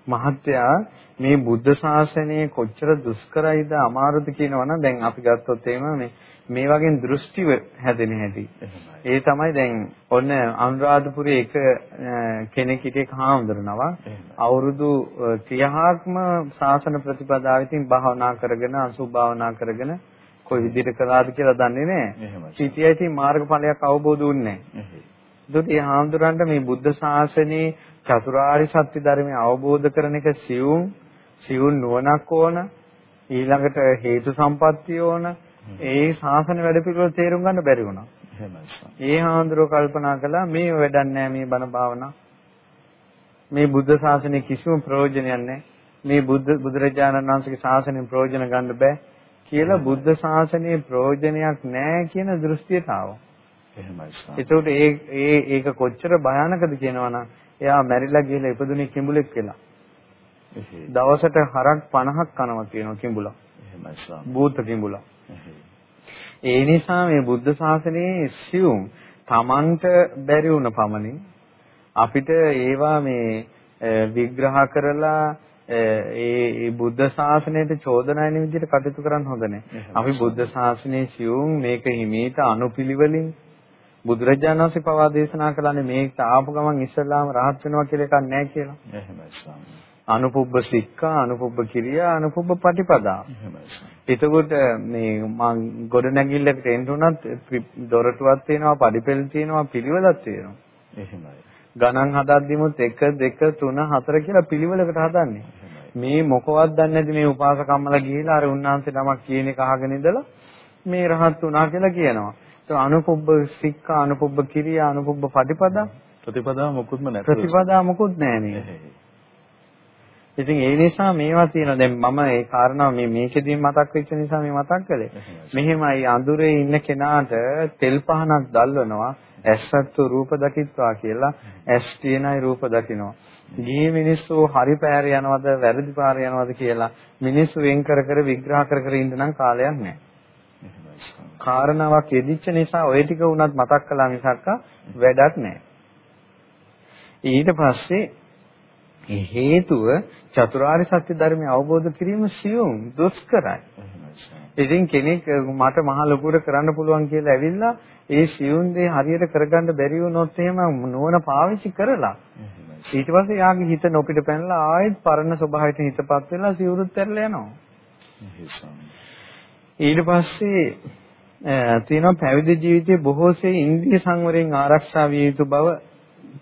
S2: මහත්තයා මේ බුද්ධ ශාසනය කොච්චර දුෂ්කරයිද අමාරුද කියනවනම් දැන් අපි ගත්තොත් එහෙම මේ මේ වගේ දෘෂ්ටි හැදෙන හැටි. ඒ තමයි දැන් ඔන්න අනුරාධපුරයේ එක කෙනෙක් හිටියේ හාමුදුරනවා අවුරුදු 30ක්ම ශාසන ප්‍රතිපදාවෙන් භාවනා කරගෙන අසුභ භාවනා කරගෙන කොයි විදිහට කළාද කියලා දන්නේ නැහැ. සිටියයි මාර්ගඵලයක් අවබෝධ වුන්නේ නැහැ. මේ හාමුදුරන්ට මේ බුද්ධ ශාසනයේ චතුරාර්ය සත්‍ය ධර්මය අවබෝධ කරන එක සියුම් සියුම් නුවණක් ඕන ඊළඟට හේතු සම්පත්තිය ඕන ඒ ශාසන වැඩ පිළිවෙල තේරුම් ගන්න බැරි වුණා. ඒ හාමුදුරුවෝ කල්පනා කළා මේ වැඩක් නැහැ මේ බණ භාවනා. මේ බුද්ධ ශාසනයේ කිසිම ප්‍රයෝජනයක් නැහැ. මේ බුද්ධ බුදුරජාණන් වහන්සේගේ ශාසනයෙන් ප්‍රයෝජන ගන්න බෑ කියලා බුද්ධ ශාසනයේ ප්‍රයෝජනයක් නැහැ කියන දෘෂ්ටියට ආවා. එහෙමයි. ඒකට ඒ ඒ ඒක කොච්චර භයානකද කියනවනම් එයා මැරිලා ගිහලා ඉපදුනේ කිඹුලෙක් කියලා. දවසට හරක් 50ක් කනවා කියනවා කිඹුලා. එහෙමයි ස්වාමී. භූත කිඹුලා. ඒ නිසා මේ බුද්ධ ශාසනයේ සියුම් තමන්ට බැරි වුණ පමණින් අපිට ඒවා මේ විග්‍රහ කරලා ඒ බුද්ධ ශාසනයට චෝදනා වෙන විදිහට කටයුතු කරන්න හොඳ නැහැ. අපි බුද්ධ ශාසනයේ සියුම් මේක හිමීට අනුපිළිවෙලින් බුදුරජාණන් වහන්සේ පවා දේශනා කළානේ මේක ආපු ගමන් ඉස්සලාම rahat වෙනවා කියලා එකක් නැහැ කියලා. එහෙමයි ස්වාමී. අනුපුබ්බ සික්ඛා අනුපුබ්බ කිරියා අනුපුබ්බ පටිපදා. එතකොට මේ මං ගොඩ නැගිල්ලකට එන්න උනත් දොරටුවක් තියෙනවා පඩිපෙළ තියෙනවා පිළිවෙලක් තියෙනවා. එහෙමයි. ගණන් හදද්දිමුත් 1 2 3 4 කියලා පිළිවෙලකට හදන්නේ. මේ මොකවත් දන්නේ නැති මේ උපාසකම්මලා ගිහිලා අර උන්වහන්සේ නමක් කියන එක අහගෙන ඉඳලා මේ රහත් වුණා කියලා කියනවා. අනුපුබ්බ සික්ඛා අනුපුබ්බ කිරියා අනුපුබ්බ පටිපදා
S1: ප්‍රතිපදා මොකුත්ම නැහැ.
S2: ප්‍රතිපදා මොකුත් නැහැ නේ. ඉතින් ඒ නිසා මේවා තියෙනවා. දැන් මම ඒ කාරණාව මේ මේකෙදී මතක් වෙච්ච නිසා මේ මතක් කළේ. මෙහෙමයි අඳුරේ ඉන්න කෙනාට තෙල් පහනක් දැල්වනවා. ඇස්සත්තු රූප දකිත්වා කියලා ඇස් තියෙනයි රූප දකිනවා. ගිහි මිනිස්සු හරි පෑර යනවද වැරදි පාර යනවද කියලා මිනිස්සු වෙන් කර කර විග්‍රහ කර කර ඉන්න නම් කාලයක් නැහැ. කාරණාවක් යෙදිච්ච නිසා ওই ටික වුණත් මතක් කළා මිසක් වැඩක් නැහැ. ඊට පස්සේ හේතුව චතුරාර්ය සත්‍ය ධර්මය අවබෝධ කිරීම සියුම් දුෂ්කරයි. ඉතින් කෙනෙක් මට මහ ලොකුට කරන්න පුළුවන් කියලා ඇවිල්ලා ඒ සියුම් දේ හරියට කරගන්න බැරි වුණොත් එහෙම නුවණ පාවිච්චි කරලා ඊට පස්සේ යාගේ හිත නොපිට පැනලා ආයෙත් පරණ ස්වභාවයට හිතපත් වෙලා සිවුරුත් ඇරලා යනවා. ඊට පස්සේ තියෙනවා පැවිදි ජීවිතයේ බොහෝසේ ඉන්ද්‍රිය සංවරයෙන් ආරක්ෂා විය යුතු බව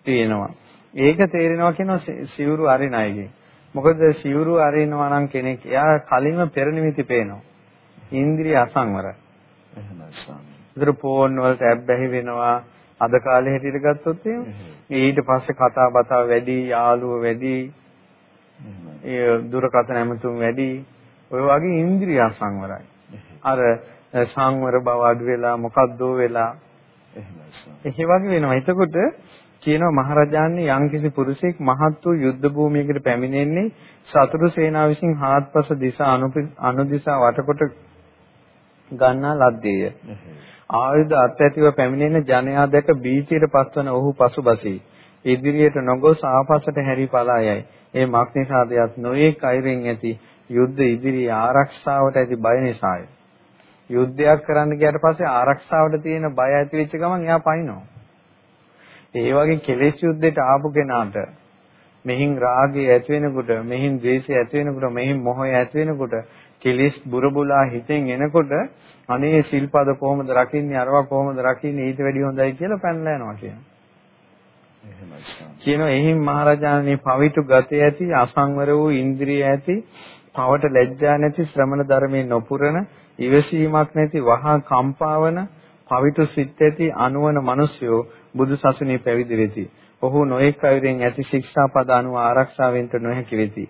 S2: තියෙනවා. ඒක තේරෙනවා කියනවා සිවුරු අරින අයගෙන්. මොකද සිවුරු අරිනවා නම් කෙනෙක් එයා කලින්ම පෙර නිමිති පේනවා. ඉන්ද්‍රිය අසංවරයි. එහෙමයි ස්වාමී. ඒතර ෆෝන් වලට ඇබ්බැහි වෙනවා. අද කාලේ හැටියට ගත්තොත් ඊට පස්සේ කතා බතා වැඩි, යාළුවෝ වැඩි, ඒ දුරකථන ඇමතුම් වැඩි. ඔය වගේ ඉන්ද්‍රිය අසංවරයි. අර සංවර බව අඩු වෙලා මොකද්දෝ වෙලා එහෙමයි. වගේ වෙනවා. එතකොට කියනවා මහරජාණන් යම්කිසි පුරුෂයෙක් මහත් වූ යුද්ධ භූමියකට පැමිණෙන්නේ සතුරු සේනාව විසින් හාත්පස දිශා අනුදිශා වටකොට ගන්නා ලද්දේය. ආයුධ අත්‍යතිව පැමිණෙන ජනයා දැක බීචයට පස්වන ඔහු පසුබසී. ඉදිරියට නොගොස් ආපසට හැරි පලා යයි. ඒ මක් නිසාදයක් නොයේ කයිරෙන් ඇති යුද්ධ ඉදිරියේ ආරක්ෂාවට ඇති බය නිසාය. යුද්ධයක් කරන්න ගියාට පස්සේ ආරක්ෂාවට තියෙන බය ඇති වෙච්ච ගමන් එයා පනිනවා. ඒ වගේ කෙලෙස් යුද්ධයට ආපු කෙනාට මෙහින් රාගය ඇති වෙනකොට, මෙහින් ද්වේෂය ඇති වෙනකොට, මෙහින් මොහය ඇති වෙනකොට, කෙලෙස් බුරබුලා හිතෙන් එනකොට අනේ සිල්පද කොහොමද රකින්නේ, අරවා කොහොමද රකින්නේ, ඊට වැඩිය හොඳයි කියලා පැනලා යනවා කියනවා. කියනවා එහින් මහරජාණනි පවිතු ගතේ ඇති අසංවර වූ ඉන්ද්‍රිය ඇති පවට ලැජ්ජා නැති ශ්‍රමණ ධර්මයේ නොපුරන ඉවසීමක් නැති වහා කම්පාවන පවිතු සිත් ඇති අනුවන මිනිසයෝ බුදු සසුනේ පැවිදි වෙති. ඔහු නොඑක් අයුරින් ඇති ශික්ෂාපද අනුව ආරක්ෂා වෙන්න නොහැකි වෙති.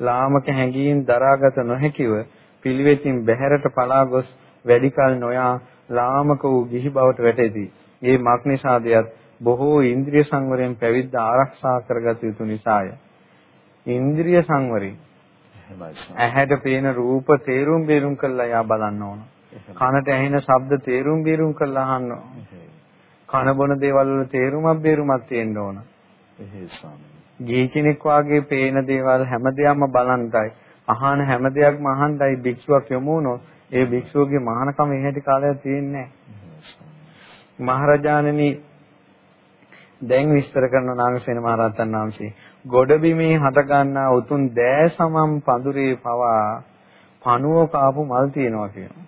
S2: ලාමක හැඟීම් දරාගත නොහැකිව පිළිවෙතින් බැහැරට පලා ගොස් වැඩි කල නොයා ලාමක වූ ගිහි බවට වැටෙති. ඒ මක්නිසාදයක් බොහෝ ඉන්ද්‍රිය සංවරයෙන් පැවිද්ද ආරක්ෂා කරගත යුතු නිසාය. ඉන්ද්‍රිය සංවරයෙන් ඇහැට පේන රූප තේරුම් බේරුම් කරලා යා බලන්න ඕන. කනට ඇහෙන ශබ්ද තේරුම් බේරුම් කරලා අහන්න ඕන. කන බොන දේවල් වල තේරුමක් බේරුමක් තියෙන්න ඕන. එහෙයි කෙනෙක් වාගේ පේන දේවල් හැම දෙයක්ම බලන්ටයි අහන හැම දෙයක්ම අහන්නයි භික්ෂුවක් යොමු වුණොත් ඒ භික්ෂුවගේ මහානකම එහෙටි කාලයක් තියෙන්නේ. මහරජාණනි දැන් විස්තර කරන නාගසේන මහරහතන් වහන්සේ ගොඩබිමේ හට ගන්නා උතුම් දෑ සමම් පඳුරේ පවා පණුව කාපු මල් තියෙනවා කියනවා.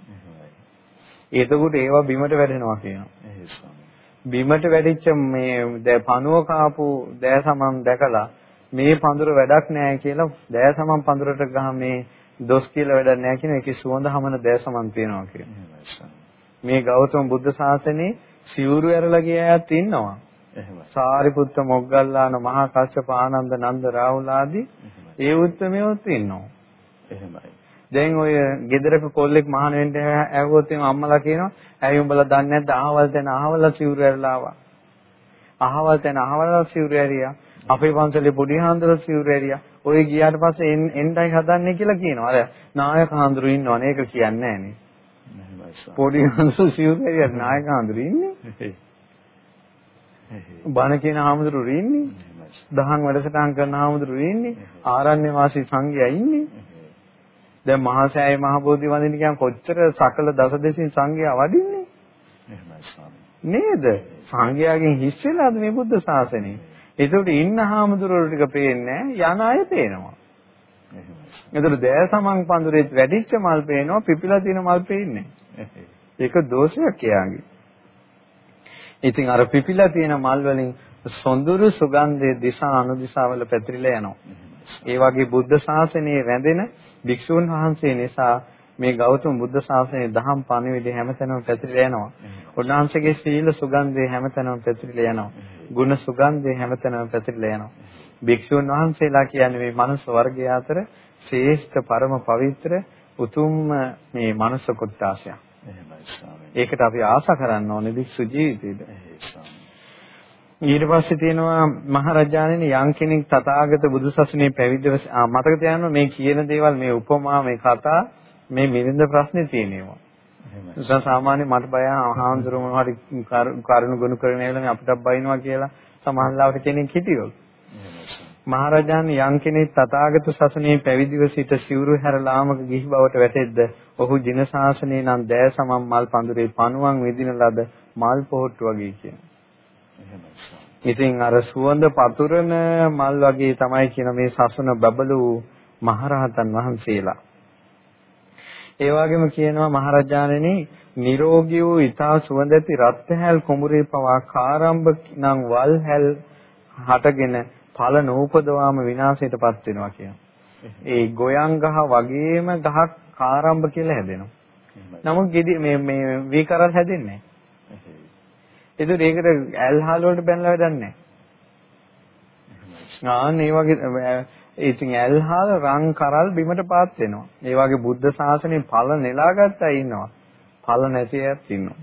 S2: එතකොට ඒවා බිමට වැටෙනවා කියනවා. බිමට වැටිච්ච මේ පණුව කාපු දෑ සමම් දැකලා මේ පඳුර වැඩක් නෑ කියලා දෑ සමම් පඳුරට ගහ මේ දොස් කියලා වැඩක් නෑ කියන එකේ සුවඳ හමන දෑ සමම් තියෙනවා කියනවා. මේ ගෞතම බුද්ධ ශාසනේ සිවුරු ඇරලා ගිය අයත් ඉන්නවා. සාරිපුත්ත මොග්ගල්ලාන මහා කස්සප ආනන්ද නන්ද රාහුල ආදී ඒ උත්මයෝත් ඉන්නවා. එහෙමයි. දැන් ඔය ගෙදරක කොල්ලෙක් මහාන වෙන්න ඇහුවොත් එimhe අම්මලා කියනවා ඇයි උඹලා දන්නේ නැද්ද අහවල් තැන අහවල් සිවුරු ඇරලා ආවා. අහවල් තැන අහවල් සිවුරු ඇරියා. අපේ පන්සලේ පොඩි හාමුදුරුවෝ සිවුරු ඇරියා. ඔය ගියාට පස්සේ එන්නයි හදන්නේ කියලා කියනවා. අර නායක හාමුදුරු ඉන්නවනේ ඒක කියන්නේ නැහනේ. පොඩි හාමුදුරුවෝ සිවුරු ඇරියා නායක හාමුදුරු ඉන්නේ. බණ කියන හාමුදුරු ඉන්නේ. දහම් වැඩසටහන් කරන හාමුදුරු ඉන්නේ. ආරණ්‍ය වාසී සංඝයා ඉන්නේ. දැන් මහා සෑය මහ බෝධි වඳින්න කියන කොච්චර සකල දසදෙසින් සංඝයා වඩින්නේ. නේද? සංඝයාගෙන් හිස් වෙලාද මේ බුද්ධ ශාසනය? ඒකට ඉන්න හාමුදුරුවෝ ටික පේන්නේ යන අය පේනවා. එතකොට දෑ සමන් පඳුරේත් වැඩිච්ච මල් පේනවා පිපිලා තියෙන මල් පේන්නේ. ඒක දෝෂයක් කියාගේ. ඉතින් අර පිපිලා තියෙන මල් වලින් සොඳුරු සුගන්ධයේ දිශා අනුදිශාවල පැතිරිලා යනවා. ඒ වගේ බුද්ධ ශාසනයේ රැඳෙන භික්ෂුන් වහන්සේ නිසා මේ ගෞතම බුද්ධ ශාසනයේ දහම් පණිවිඩය හැමතැනම පැතිරලා යනවා. උන්වහන්සේගේ සීල සුගන්ධය හැමතැනම පැතිරලා යනවා. ගුණ සුගන්ධය හැමතැනම පැතිරලා යනවා. භික්ෂුන් වහන්සේලා කියන්නේ මේ මනුස්ස වර්ගය අතර ශ්‍රේෂ්ඨ පරම පවිත්‍ර උතුම් මේ මනුස්ස ස්වාමී. ඒකට අපි ආශා කරන්න ඕනේ භික්ෂු ජීවිතේද. ඊට පස්සේ තියෙනවා මහරජාණෙනි යම් කෙනෙක් තථාගත බුදුසසුනේ පැවිදිව මතක තියාගන්න මේ කියන දේවල් මේ උපමා මේ කතා මේ මිලින්ද ප්‍රශ්නේ තියෙනවා. එහෙනම් සාමාන්‍ය මට බය මොනවා හරි කරුණු ගුණ කරගෙන ඇවිල්ලා අපිට බයිනවා කියලා සමහරවිට කෙනෙක් හිටියොත්. මහරජාණන් යම් කෙනෙක් තථාගත සසුනේ පැවිදිව සිට සිවුරු හැරලාමක ගිහි බවට වැටෙද්ද ඔහු ජින ශාසනයේ නම් දෑ සමම් මල් පඳුරේ පණුවන් විදින ලද මල් පොහට්ටු වගේ කියනවා. ඉතින් අර සුවඳ පතුරන මල් වගේ තමයි කියන මේ සසුන බබලු මහරහතන් වහන්සේලා. ඒ වගේම කියනවා මහරජාණෙනි නිරෝගී වූ ඊතා සුවඳ ඇති රත්හැල් කුඹුරේ පවා කාරම්භ නම් වල්හැල් හටගෙන ඵල නූපදවාම විනාශයටපත් වෙනවා කියනවා. ඒ ගොයන් ගහ වගේම ගහක් කාරම්භ කියලා හැදෙනවා. නමුත් මේ මේ වී කරල් හැදෙන්නේ නැහැ. ඒතර ඒකට ඇල්හාල් වලට බැනලා වැඩක් නැහැ. ආන් ඒ වගේ ඉතින් ඇල්හාල් රන් කරල් බිමට පාත් වෙනවා. ඒ වගේ බුද්ධ ශාසනයේ ඵල නෙලාගත්ත අය ඉන්නවා. ඵල නැති අයත් ඉන්නවා.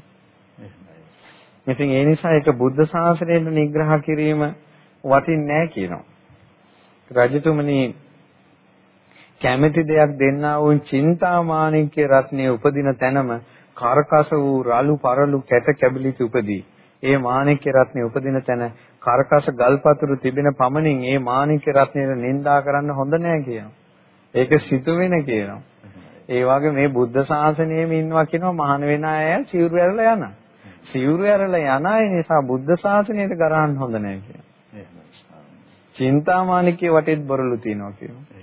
S2: ඉතින් ඒ නිසා ඒක බුද්ධ ශාසනයෙන් නිග්‍රහ කිරීම වටින්නේ නැහැ කියනවා. රජතුමනි කැමැති දෙයක් දෙන්නා වූ චින්තාමාණික්‍ය රත්නයේ උපදින තැනම කරකස වූ රළු පරළු කැට කැබිලිති උපදී. ඒ මාණික්‍ය රත්නයේ උපදින තැන කරකස ගල්පතුරු තිබෙන පමණින් ඒ මාණික්‍ය රත්නයේ නිඳා කරන්න හොඳ නෑ කියනවා. ඒක සිතුවෙන කියනවා. ඒ වගේ මේ බුද්ධ ශාසනයෙම ඉන්නවා කියනවා මහාන වෙන අය සිවුරු ඇරලා යන. සිවුරු ඇරලා යන අය නිසා බුද්ධ ශාසනයට ගරහන්න හොඳ නෑ කියනවා. චින්තාමානිකේ වටේත් බොරළු තියෙනවා කියනවා.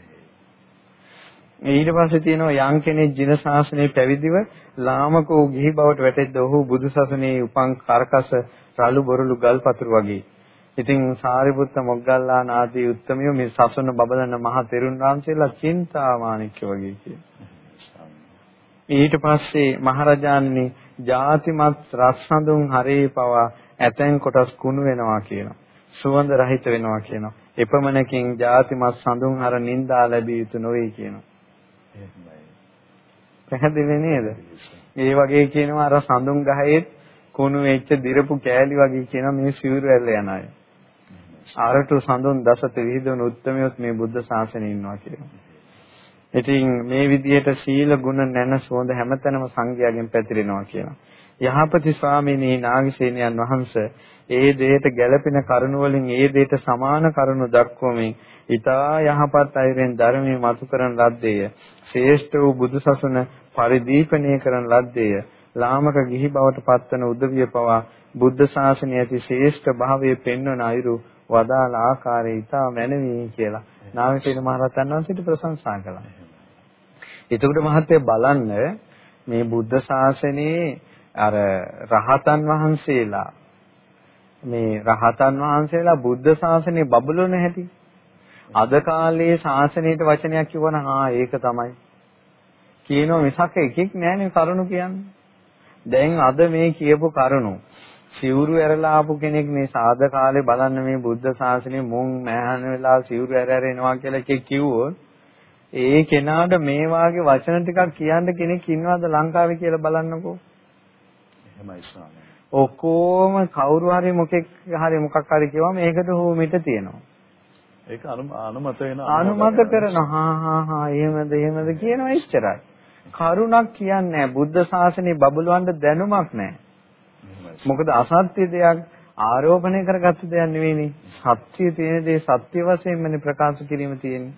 S2: ඊට පස්සේ තියෙනවා යම් කෙනෙක් ජින ශාසනයේ පැවිදිව ලාමකෝ ගිහි බවට වැටෙද්ද ඔහු බුදු සසුනේ උපන් කරකස රළු බොරළු ගල් පතුරු වගේ. ඉතින් සාරිපුත්ත මොග්ගල්ලාන ආදී උත්තමයෝ මේ සසුන බබලන මහ තෙරුන් වහන්සේලා චින්තාමානික්ක වගේ කියනවා. ඊට පස්සේ මහරජාන්නේ ಜಾතිමත් රස්සඳුන් හරේ පවා ඇතැන් කොටස් කුණු වෙනවා කියනවා. සුවඳ රහිත වෙනවා කියනවා. එපමණකින් ಜಾතිමත් සඳුන් හර නින්දා ලැබිය යුතු නොවේ කියනවා. පැහැදිලි නේද? ඒ වගේ කියනවා අර සඳුන් ගහේ කුණු වෙච්ච දිරපු කෑලි වගේ කියන මේ සිවුරු ඇල්ල යන අය. ආරටු සඳුන් දසත විහිදුණු උත්මයොත් මේ බුද්ධ ශාසනයේ ඉන්නවා කියනවා. ඉතින් මේ විදිහට සීල ගුණ නැන සුවඳ හැමතැනම සංඝයාගෙන් පැතිරෙනවා කියනවා. යහපති ස්වාමීනි නාගසේනයන් වහන්සේ ඒ දෙයට ගැළපෙන කරුණ වලින් ඒ දෙයට සමාන කරුණ දක්වමින් ඊතා යහපත් අයරෙන් ධර්මයේ මතු කරන ලද්දේය. ශ්‍රේෂ්ඨ වූ බුදුසසුන පරිදීපණය කරන ලද්දේය. ලාමක ගිහි බවට පත්වන උදවිය පවා බුද්ධ ශාසනය ඇති ශ්‍රේෂ්ඨ භාවයේ පෙන්වන අයුරු වදාළ ආකාරය ඊතා මැනවි කියලා නාගසේන මහරහතන් වහන්සේට ප්‍රශංසා කළා. එතකොට මහත්තයා බලන්න මේ බුද්ධ ශාසනයේ අර රහතන් වහන්සේලා මේ රහතන් වහන්සේලා බුද්ධ ශාසනය බබළුන හැටි අද කාලේ ශාසනයට වචනයක් කිව්වනම් ආ ඒක තමයි. කියනවා මිසක් එකෙක් නෑනේ කරුණු කියන්නේ. දැන් අද මේ කියපු කරුණු සිවුරු ඇරලා ආපු කෙනෙක් මේ සාද කාලේ බලන්න මේ බුද්ධ ශාසනය මුන් මෑහන වෙලා සිවුරු ඇර ඇර එනවා කියලා එකෙක් කිව්වොත් ඒ කෙනාට මේ වාගේ වචන ටිකක් කියන්න කෙනෙක් ඉන්නවද ලංකාවේ කියලා බලන්නකෝ.
S1: එහෙමයි ස්වාමී.
S2: ඔක්කොම කවුරු හරි මොකෙක් හරි මොකක් හරි කිව්වම ඒකට හෝමිට තියෙනවා.
S1: ඒක අනුමත වෙන
S2: අනුමත කරන හා හා හා එහෙමද එහෙමද කියනවා එච්චරයි. කරුණක් කියන්නේ බුද්ධ ශාසනය බබලවන්න දැනුමක් නැහැ. මොකද අසත්‍ය දෙයක් ආරෝපණය කරගත්ත දෙයක් නෙවෙයිනේ. සත්‍ය තියෙන දේ සත්‍ය වශයෙන්මනේ ප්‍රකාශ කිරීම තියෙන්නේ.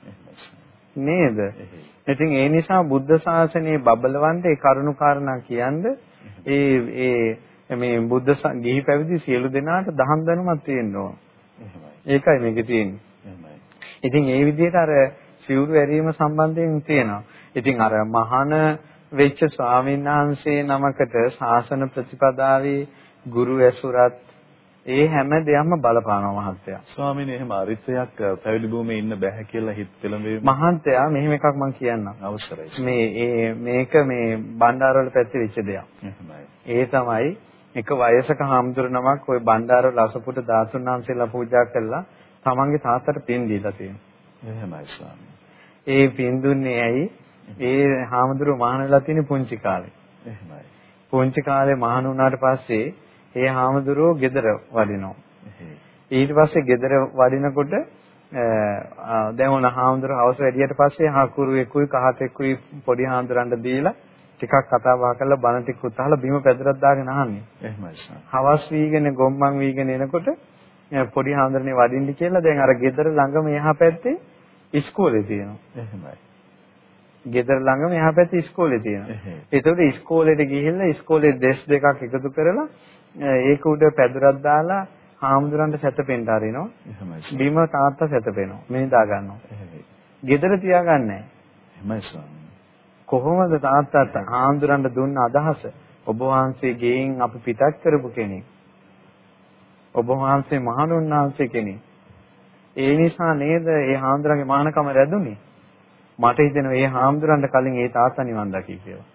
S2: නේද? ඉතින් ඒ නිසා බුද්ධ ශාසනයේ බබලවන්න ඒ කරුණු කාරණා කියන්නේ ඒ ඒ මේ බුද්ධ ගිහි පැවිදි සියලු දෙනාට දහම් දැනුමක් තියෙන්න ඕන. ඒකයි මේකේ තියෙන්නේ. ඉතින් ඒ විදිහට අර සිවුරු ඇරීම සම්බන්ධයෙන් තියෙනවා. ඉතින් අර මහාන වෙච්ච ස්වාමීන් වහන්සේ නමකට ශාසන ප්‍රතිපදාවේ ගුරු ඇසුරත් ඒ හැම දෙයක්ම බලපානවා මහත්තයා.
S1: ස්වාමීනි එහෙම අරිතයක් පැවිදි භූමියේ ඉන්න බෑ කියලා හිත පෙළඹෙන්නේ.
S2: මහත්තයා මෙහෙම එකක් මම කියන්නම්.
S1: අවසරයි.
S2: මේ ඒ මේක මේ බණ්ඩාරවල පැත්තේ වෙච්ච දෙයක්. ඒ තමයි එක වයසක හාමුදුර නමක් ওই බණ්ඩාරවල අසපුට ධාතුන් වහන්සේලා පූජා කළා තමන්ගේ තාත්තට පින් දීලා තියෙනවා.
S1: එහෙමයි ස්වාමී.
S2: ඒ පින් දුන්නේ ඇයි? ඒ හාමුදුරුවෝ මහාන වෙලා තියෙන පුංචි කාලේ.
S1: එහෙමයි.
S2: පුංචි කාලේ මහාන වුණාට පස්සේ ඒ හාමුදුරුවෝ ගෙදර වඩිනවා. ඊට පස්සේ ගෙදර වඩිනකොට දැන් උන හාමුදුරුවෝ හවස වැඩියට පස්සේ හකුරු එක්කුයි කහත එක්කුයි පොඩි හාමුදුරන්ට දීලා ටිකක් කතා බහ කරලා බණ ටික උතහලා බිම පැදරක් දාගෙන අහන්නේ.
S1: එහෙමයි.
S2: හවස් වීගෙන ගොම්මන් වීගෙන එනකොට පොඩි හාමුදුරනේ වඩින්න කියලා දැන් අර ගෙදර ළඟම එහා පැත්තේ ඉස්කෝලේ තියෙනවා.
S1: එහෙමයි.
S2: ගෙදර ළඟම එහා පැත්තේ ඉස්කෝලේ තියෙනවා. ඒතකොට ඉස්කෝලේට ගිහිල්ලා ඉස්කෝලේ දෙස් දෙකක් එකතු කරලා ඒක උඩ පැදුරක් දාලා හාමුදුරන්ට සැතපෙන්න හරිනවා.
S1: එහෙමයි.
S2: බිම තාත්තා සැතපෙනවා. මේ දා ගන්නවා. ගෙදර තියාගන්නේ
S1: එහෙමයි ස්වාමී.
S2: කොහොමද තාත්තාට හාමුදුරන්ට දුන්න අදහස? ඔබ වහන්සේ ගෙයින් අපි පිටත් කරපු කෙනෙක්. ඔබ වහන්සේ මහණුන් වහන්සේ කෙනෙක්. ඒ නිසා නේද මේ හාමුදුරන්ගේ මහානකම රැඳුනේ? මට හිතෙනවා මේ හාමුදුරන්ට කලින් ඒ තාත්තා නිවන් දකි කියලා.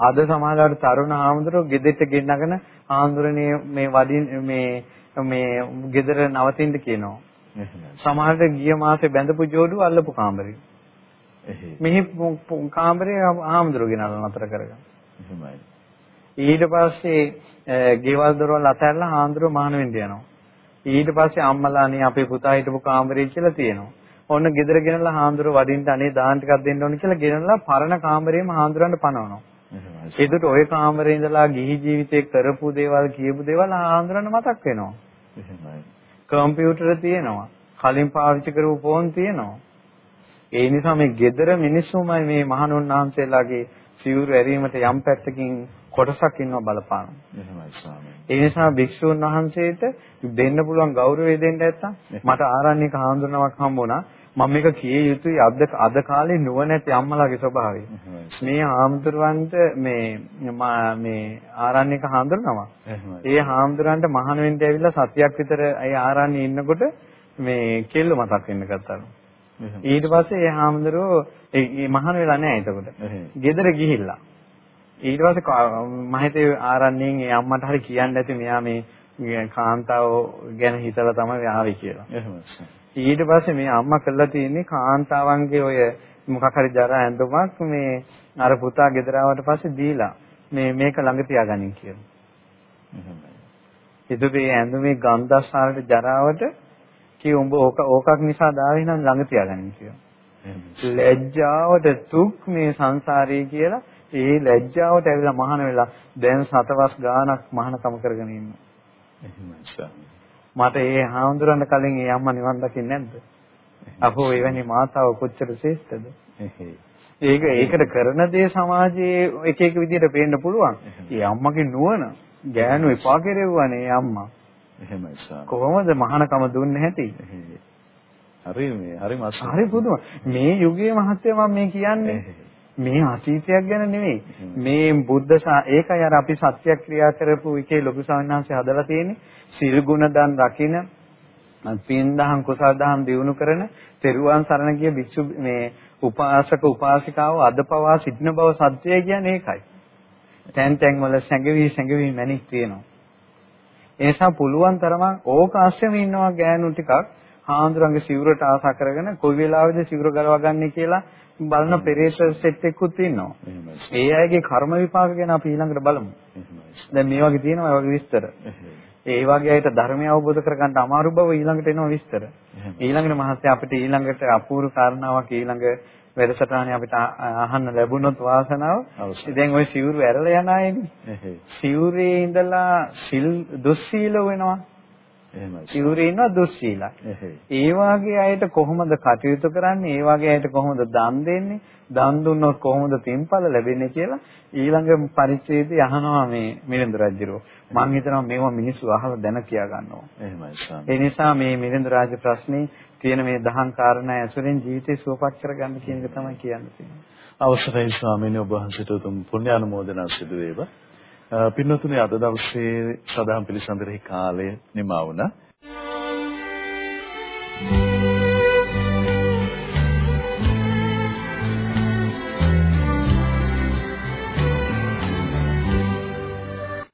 S2: අද සමාජාවට තරුණ හාමුදුරුවෝ ගෙදෙට්ට ගෙන්නගෙන හාමුදුරනේ මේ වඩින් මේ මේ ගෙදර නවතින්න කියනවා. සමහරට ගිය මාසේ බැඳපු ජෝඩුව අල්ලපු කාමරේ. මෙහි කාමරේ හාමුදුරුවෝ ගෙනල්ලා නතර කරගන්න. ඊට පස්සේ ගෙවල් දොරවල් අතහැරලා හාමුදුරුවෝ මහාන වෙන්න යනවා. ඊට පස්සේ අම්මලානේ අපේ පුතා හිටපු කාමරේ කියලා තියෙනවා. ඔන්න ගෙදර ගෙනලා හාමුදුරුව වඩින්න අනේ දාන ටිකක් දෙන්න ඕන කියලා ගෙනලා පරණ කාමරේම හාමුදුරන්ට පනවනවා. ඒකට ওই කාමරේ ඉඳලා ගිහි ජීවිතේ කරපු දේවල් කියපු දේවල් හාමුදුරන්ට මතක් වෙනවා. කම්පියුටර් තියෙනවා. කලින් පාවිච්චි කරපු ෆෝන් තියෙනවා. ඒ නිසා මේ gedara මිනිස්සුමයි මේ මහණුන් වහන්සේලාගේ සිවුරු ඇරීමට යම් පැත්තකින් කොටසක් ඉන්නවා බලපානවා.
S1: එහෙමයි ස්වාමී.
S2: ඒ නිසා භික්ෂුන් වහන්සේට දෙන්න පුළුවන් ගෞරවය දෙන්න නැත්තම් මට ආරණ්‍යක හාමුදුරුවමක් හම්බුණා. මම මේක කිය යුතුයි අද අද කාලේ නුවණැති අම්මලාගේ ස්වභාවය. මේ හාමුදුරුවන්ට මේ මේ ආරණ්‍යක හාමුදුරුවම. ඒ හාමුදුරන්ට මහාන වෙන්න ඇවිල්ලා සතියක් විතර ඒ ආරණ්‍යයේ ඉන්නකොට මේ කෙල්ල මතක් වෙන්න ගත්තා. ඊට පස්සේ ඒ හාමුදුරුවෝ ඒ මහාන වෙලා නැහැ එතකොට. ගෙදර ගිහිල්ලා. ඊට පස්සේ මම හිතේ ආරණ්‍යයෙන් ඒ අම්මට හරි කියන්න ඇති මෙයා මේ කාන්තාව ගැන හිතලා තමයි ආවේ කියලා.
S1: එහෙමයි.
S2: ඊට පස්සේ මේ අම්මා කළා තියෙන්නේ කාන්තාවන්ගේ ඔය මොකක් හරි ජරා ඇඳුමක් මේ අර පුතා ගෙදර ආවට පස්සේ දීලා මේ මේක ළඟ තියාගනින් කියලා.
S1: එහෙමයි.
S2: ඉතින් මේ ඇඳුමේ ගන්ධස්සාරට ජරාවට කී උඹ ඕක ඕකක් නිසා දාවේ නම් ළඟ තියාගනින් කියලා. ලැජ්ජාවට තුක් මේ සංසාරේ කියලා ඒ ලැජ්ජාවට ඇවිල්ලා මහාන වෙලා දැන් සතවස් ගාණක් මහානකම කරගෙන ඉන්නවා. මට ඒ හාමුදුරන් කලින් ඒ අම්මා නිවන් දකින්නේ නැද්ද? අපෝ එවැනි මාතාව කොච්චර ශ්‍රේෂ්ඨද? ඒක ඒකට කරන දේ සමාජයේ එක එක විදිහට පේන්න පුළුවන්. ඒ අම්මගේ නුවණ ගෑනු එපා කෙරෙව්වනේ අම්මා.
S1: එහෙමයි සාම.
S2: කොහොමද මහානකම දුන්නේ නැති?
S1: හරි මේ හරි මාස.
S2: හරි පුදුම. මේ යුගයේ මහත්ය මම මේ කියන්නේ. මේ අතීතයක් ගැන නෙවෙයි. මේ බුද්ධ ඒකයි අර අපි සත්‍යක්‍රියා කරපු එකේ ලොකු සංඥාංශය හදලා තියෙන්නේ. සිල් ගුණ දන් රකින්න පින් දහම් කුසල් දහම් දිනු කරන තෙරුවන් සරණ ගිය භික්ෂු මේ උපාසක උපාසිකාව අද පවා සිටින බව සත්‍යය කියන්නේ ඒකයි. තැන් තැන් වල සැඟවි සැඟවි මැනික් තියෙනවා. ඒ නිසා පුළුවන් තරම ඕක ආශ්‍රමෙ ඉන්නවා ගෑනු ටිකක් හාමුදුරන්ගේ සිවුරට ආසා කරගෙන කොයි වෙලාවෙද සිවුර ගලවා ගන්න කියලා බලන පෙරේත සෙට් එකකුත් ඉන්නවා. ඒ අයගේ කර්ම විපාක ගැන අපි ඊළඟට බලමු. දැන් මේ වගේ තියෙනවා ඒ වගේ විස්තර. ඒ වගේ අයට ධර්මය අවබෝධ කරගන්න අමාරු බව ඊළඟට එනවා විස්තර. ඊළඟට මහත්තයා අපිට ඊළඟට අපූර්ව කාරණාවක් ඊළඟ වැඩසටහනේ අපිට අහන්න ලැබුණොත් වාසනාව. දැන් ওই සිවුරු ඇරලා යන අයනේ. සිවුරේ ඉඳලා සිල් දුස්සීල වෙනවා.
S1: එහෙමයි.
S2: සිවුරේ ඉන්නවා දුස්සීලා. ඒ වාගේ අයට කොහොමද කටයුතු කරන්නේ? ඒ වාගේ අයට කොහොමද දන් දෙන්නේ? දන් දුන්නොත් කොහොමද පින්ඵල ලැබෙන්නේ කියලා ඊළඟ පරිච්ඡේදය අහනවා මේ මිලින්ද රජුරෝ. මම හිතනවා මේවා මිනිස්සු අහලා දැන කියා ගන්නවා.
S1: එහෙමයි ස්වාමී.
S2: ඒ නිසා මේ මිලින්ද රාජ ප්‍රශ්නේ තියෙන මේ දහම් කාරණා ඇසුරෙන් ජීවිතේ සුවපත් කරගන්න කියන එක තමයි කියන්න තියෙන්නේ.
S1: අවසරයි ස්වාමීනි ඔබ වහන්සේට උතුම් පුණ්‍ය අනුමෝදනා සිදු වේවා. පින්නතුනේ අද දවසේ සදාම් පිළිසඳරෙහි කාලය නිමා වුණා.